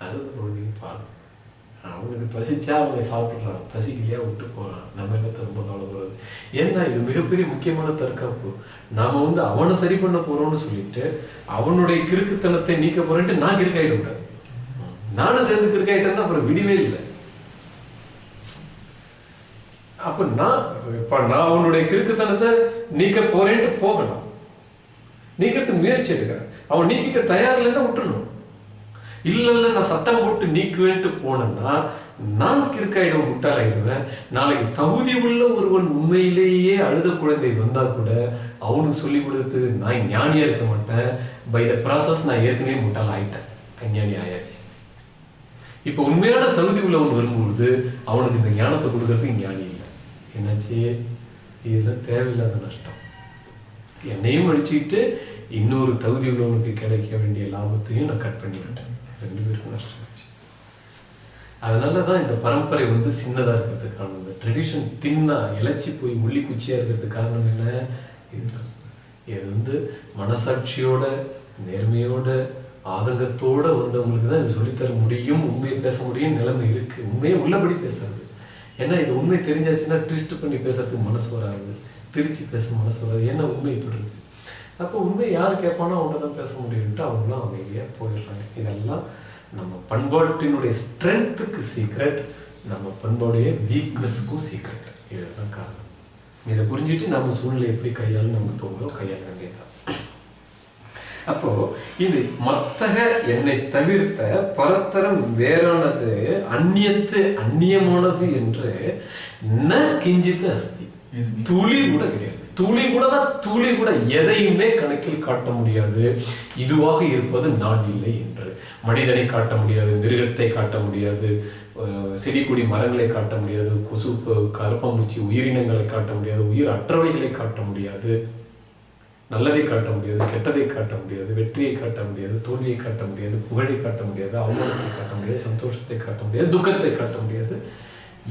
அழுத குழந்தைக்கு பாடுவான் அவங்களுக்கு பசிச்சா அவங்க சாப்பிட்றான் பசிக்கலையா விட்டு போறான் நம்ம என்னத்தை ரொம்ப கவலைப்படுறது ஏன்னா இது மிகப்பெரிய முக்கியமான தற்காப்பு. நாம வந்து அவனை சரி பண்ண போறோம்னு சொல்லிட்டு அவனுடைய கிறுக்குத்தனத்தை நீக்க போறேன்ட்டு நான் கிறுக்காயிட கூடாது. நானும் சேர்ந்து கிறுக்காயிட்டேன்னா அப்புறம் விடிவே இல்லை. அப்ப நான் இப்ப நான் அவனுடைய கிறுக்குத்தனத்தை நீக்க போறேன்ட்டு போகலாம் நீக்கிறதுக்கு முயற்சி எடுக்கிறேன். அவன் நீக்கிக்க தயார் இல்லைன்னா விட்டுணும் இல்லை இல்லை நான் சத்தம் போட்டு நீக்குவேன்ட்டு போனேன்னா நான் கிறுக்காயிடும் முட்டாளாயிடுவேன். நாளைக்கு தகுதி உள்ள ஒருவன் உண்மையிலேயே அழுத குழந்தை வந்தா கூட அவனுக்கு சொல்லி கொடுத்து நான் ஞானியா இருக்க மாட்டேன். பை த ப்ராசஸ் நான் ஏற்கனவே முட்டாள் ஆயிட்டேன் அஞ்ஞானி ஆயாச்சு. இப்ப உண்மையான தகுதி உள்ளவன் வரும்பொழுது அவனுக்கு இந்த ஞானத்தை கொடுக்கறதுக்கு ஞானி இல்லை. என்னாச்சு? இதெல்லாம் தேவையில்லாத நஷ்டம். என்னையும் அழிச்சுக்கிட்டு இன்னொரு தகுதி உள்ளவனுக்கு கிடைக்க வேண்டிய லாபத்தையும் நான் கட் பண்ணிவிட்டேன் ரெண்டு பேருக்கும் நஷ்டம் ஆச்சு அதனால தான் இந்த பரம்பரை வந்து சின்னதாக இருக்கிறதுக்கு காரணம். இந்த ட்ரெடிஷன் தின்னா இழைச்சி போய் முள்ளி குச்சியாக இருக்கிறதுக்கு காரணம் என்ன? இதுதான். இது வந்து மனசாட்சியோட நேர்மையோட ஆதங்கத்தோட வந்தவங்களுக்கு தான் இது சொல்லித்தர முடியும் உண்மையை பேச முடியும் நிலைமை இருக்கு. உண்மையை உள்ளபடி பேசுறது ஏன்னா இது உண்மை தெரிஞ்சாச்சுன்னா ட்விஸ்ட் பண்ணி பேசுறதுக்கு மனசு வராது. திருச்சி பேச மனசு வராது. ஏன்னா உண்மை இப்படி இருக்கு அப்போ உண்மை யார் கேட்பானோ அவன்கிட்ட தான் பேச முடியும்ட்டு அவங்களாம் அமைதியாக போயிடுறாங்க. இதெல்லாம் நம்ம பண்பாட்டினுடைய ஸ்ட்ரென்த்துக்கு சீக்ரெட் நம்ம பண்பாடைய வீக்னஸ்க்கும் சீக்ரெட் இதுதான் காரணம். இதை புரிஞ்சுட்டு நம்ம சூழ்நிலை எப்படி கையாளு நமக்கு தோணுதோ கையாள வேண்டியதுதான். அப்போ இது மத்தக என்னை தவிர்த்த பரத்தரம் வேறானது அந்நியத்து அந்நியமானது என்று ந கிஞ்சித்து அஸ்தி. துளி கூட கிடையாது. துளி கூட துளி கூட எதையுமே கணக்கில் காட்ட முடியாது இதுவாக இருப்பது நான் இல்லை என்று மனிதனை காட்ட முடியாது மிருகத்தை காட்ட முடியாது செடி கொடி மரங்களை காட்ட முடியாது கொசு கருப்பம்பூச்சி உயிரினங்களை காட்ட முடியாது உயிர் அற்றவைகளை காட்ட முடியாது நல்லதை காட்ட முடியாது கெட்டதை காட்ட முடியாது வெற்றியை காட்ட முடியாது தோல்வியை காட்ட முடியாது புகழை காட்ட முடியாது அவமானத்தை காட்ட முடியாது சந்தோஷத்தை காட்ட முடியாது துக்கத்தை காட்ட முடியாது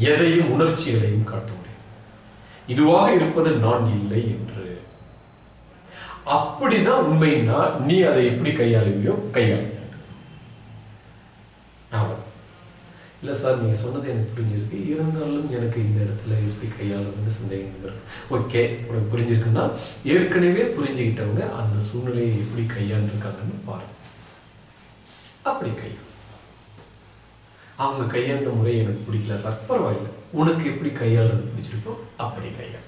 எதையும் உணர்ச்சிகளையும் காட்ட முடியாது இதுவாக இருப்பது நான் இல்லை என்று. அப்படிதான் உண்மைன்னா நீ அதை எப்படி கையாளுவியோ கையாள அவ்வளவு இல்லை சார் நீங்கள் சொன்னது எனக்கு புரிஞ்சிருக்கு. இருந்தாலும் எனக்கு இந்த இடத்துல எப்படி கையாளுறதுன்னு சந்தேகம் இருக்கு ஓகே உனக்கு புரிஞ்சிருக்குன்னா ஏற்கனவே புரிஞ்சுக்கிட்டவங்க அந்த சூழ்நிலையை எப்படி கையாண்டுருக்காங்கன்னு பாருங்க. அப்படி கையாள். அவங்க கையாண்ட முறை எனக்கு பிடிக்கல சார். பரவாயில்ல. உனக்கு எப்படி கையாளுறது பிடிச்சிருக்கோ அப்படி கையாள்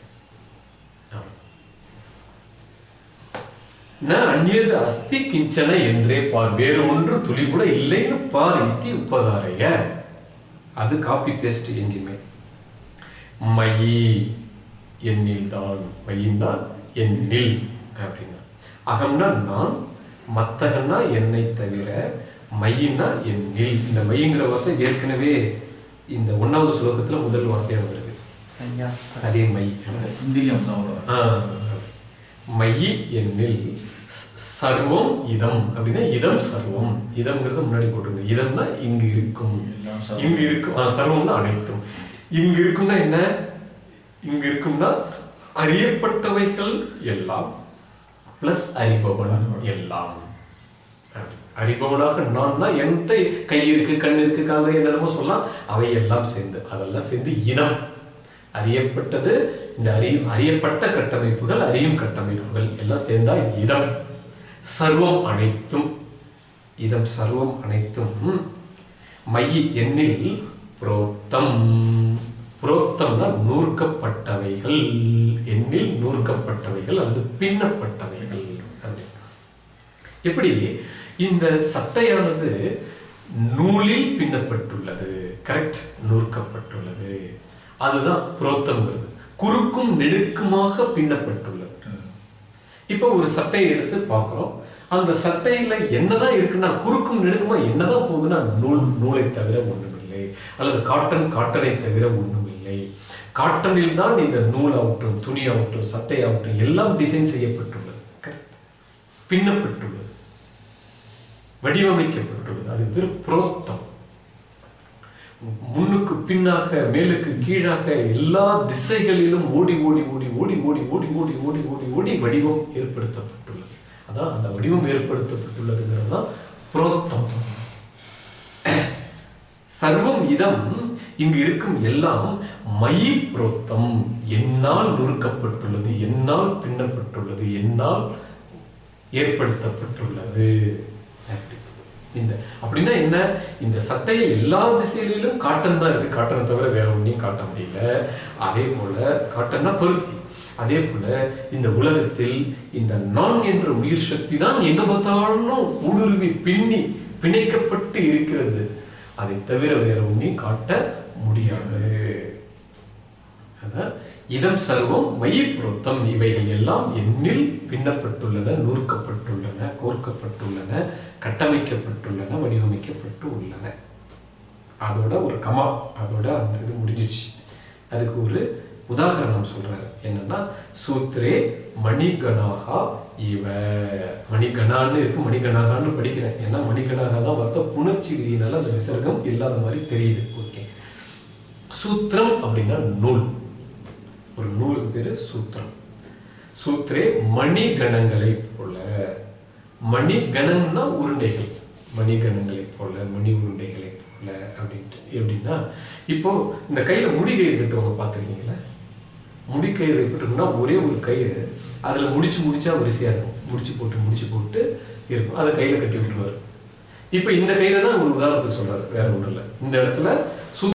ந அந்நியது அஸ்தி கிஞ்சன என்றே பார். வேறு ஒன்று துளி கூட இல்லைன்னு பார். இத்தி உப்பதாரைய அது காப்பி பேஸ்ட் எங்கேயுமே. மயி என்னில் தான். மயின்னா என்னில் அப்படின்னா. அகம்னா நான் மத்தகன்னா என்னை தவிர மையின்னா என்னில். இந்த மையங்கிற வார்த்தை ஏற்கனவே இந்த ஒன்னாவது சுலோகத்துல முதல் வார்த்தையா வந்திருக்கு அதே மை. தான். மயி என்னில் சர்வம் இதம். அப்படின்னா இதம் சர்வம். இதம்ங்கிறது முன்னாடி போட்டுருங்க இதம்னா இங்கு இருக்கும். இங்கு இருக்கும். சர்வம்னா அனைத்தும். இங்கு இருக்கும்னா என்ன? இங்கு இருக்கும்னா அறியப்பட்டவைகள் எல்லாம் பிளஸ் அறிபவன் எல்லாம். அடிபவனாக அறிபவனாக தான் என்கிட்ட கை இருக்கு கண் இருக்கு காது என்னென்னமோ சொல்லலாம். அவை எல்லாம் சேர்ந்து அதெல்லாம் சேர்ந்து இனம். அறியப்பட்டது இந்த அறி அறியப்பட்ட கட்டமைப்புகள் அறியும் கட்டமைப்புகள் எல்லாம் சேர்ந்தா இதம் சர்வம் அனைத்தும். இதம் சர்வம் அனைத்தும். மையி எண்ணில் புரோத்தம். புரோத்தம்னா நூற்கப்பட்டவைகள். எண்ணில் நூற்கப்பட்டவைகள் அல்லது பின்னப்பட்டவைகள். எப்படி? இந்த சட்டையானது நூலில் பின்னப்பட்டுள்ளது. கரெக்ட் நூற்கப்பட்டுள்ளது. அதுதான் புரோத்தம்ங்கிறது. குறுக்கும் நெடுக்குமாக பின்னப்பட்டுள்ளது. இப்போ ஒரு சட்டையை எடுத்து பார்க்குறோம். அந்த சட்டையில் என்னதான் இருக்குன்னா குறுக்கும் நெடுக்குமா என்னதான் போகுதுன்னா நூல் நூலை தவிர ஒன்றுமில்லை அல்லது காட்டன் காட்டனை தவிர ஒன்றுமில்லை காட்டனில் தான் இந்த நூல் ஆகட்டும் துணி ஆகட்டும் சட்டை ஆகட்டும் எல்லாம் டிசைன் செய்யப்பட்டுள்ளது. கரெக்ட் பின்னப்பட்டுள்ளது. வடிவமைக்கப்பட்டுள்ளது. அது பேர் புரோத்தம். முன்னுக்கு பின்னாக மேலுக்கு கீழாக எல்லா திசைகளிலும் ஓடி ஓடி ஓடி ஓடி ஓடி ஓடி ஓடி ஓடி ஓடி ஓடி வடிவம் ஏற்படுத்தப்பட்டுள்ளது. அதான் அந்த வடிவம் ஏற்படுத்தப்பட்டுள்ளதுங்கிறது தான் புரோத்தம். சர்வம் இதம் இங்கு இருக்கும் எல்லாம் மயி புரோத்தம் என்னால் நுறுக்கப்பட்டுள்ளது என்னால் பின்னப்பட்டுள்ளது என்னால் ஏற்படுத்தப்பட்டுள்ளது. இந்த அப்படின்னா என்ன? இந்த சட்டையை எல்லா திசையிலும் காட்டன் தான் இருக்கு. காட்டனை தவிர வேற ஒன்றையும் காட்ட முடியல. அதே போல காட்டன்னா பருத்தி. அதே போல இந்த உலகத்தில் இந்த நான் என்ற உயிர் சக்தி தான் எங்க பார்த்தாலும் ஊடுருவி பின்னி பிணைக்கப்பட்டு இருக்கிறது. அதை தவிர வேற ஒன்றையும் காட்ட முடியாது. அதான் இதம் சர்வம் மயிர்புறத்தம் இவைகள் எல்லாம் எண்ணில் பின்னப்பட்டுள்ளன நூற்கப்பட்டுள்ளன கோர்க்கப்பட்டுள்ளன கட்டமைக்கப்பட்டுள்ளன வடிவமைக்கப்பட்டு உள்ளன அதோட ஒரு கமா அதோட அந்த இது முடிஞ்சிடுச்சு அதுக்கு ஒரு உதாகரணம் சொல்றாரு என்னன்னா சூத்ரே மணிகணாகா இவ. மணிகணான்னு இருக்கு மணிகணாகான்னு படிக்கிறேன். ஏன்னா மணிகணாகா தான் வார்த்தை. புணர்ச்சி விதியினால அந்த விசர்க்கம் இல்லாத மாதிரி தெரியுது. ஓகே. சூத்திரம் அப்படின்னா நூல். ஒரு நூல் பேர் சூத்திரம். சூத்திரே மணிகணங்களை போல. மணிகணம்னா உருண்டைகள். மணிகணங்களைப் போல மணி உருண்டைகளைப் போல அப்படின்ட்டு. எப்படின்னா இப்போ இந்த கையில முடிகை கட்டுவாங்க பார்த்துருக்கீங்களா? முடிக்கயிறு கட்டுறோம்னா ஒரே ஒரு கயிறு. அதில் முடிச்சு முடிச்சா வரிசையாக இருக்கும். முடிச்சு போட்டு முடிச்சு போட்டு இருக்கும். அதை கையில் கட்டி விட்டுருவார். இப்போ இந்த கையில தான் ஒரு உதாரணத்துக்கு சொல்றாரு. வேற ஒன்றும் இல்லை. இந்த இடத்துல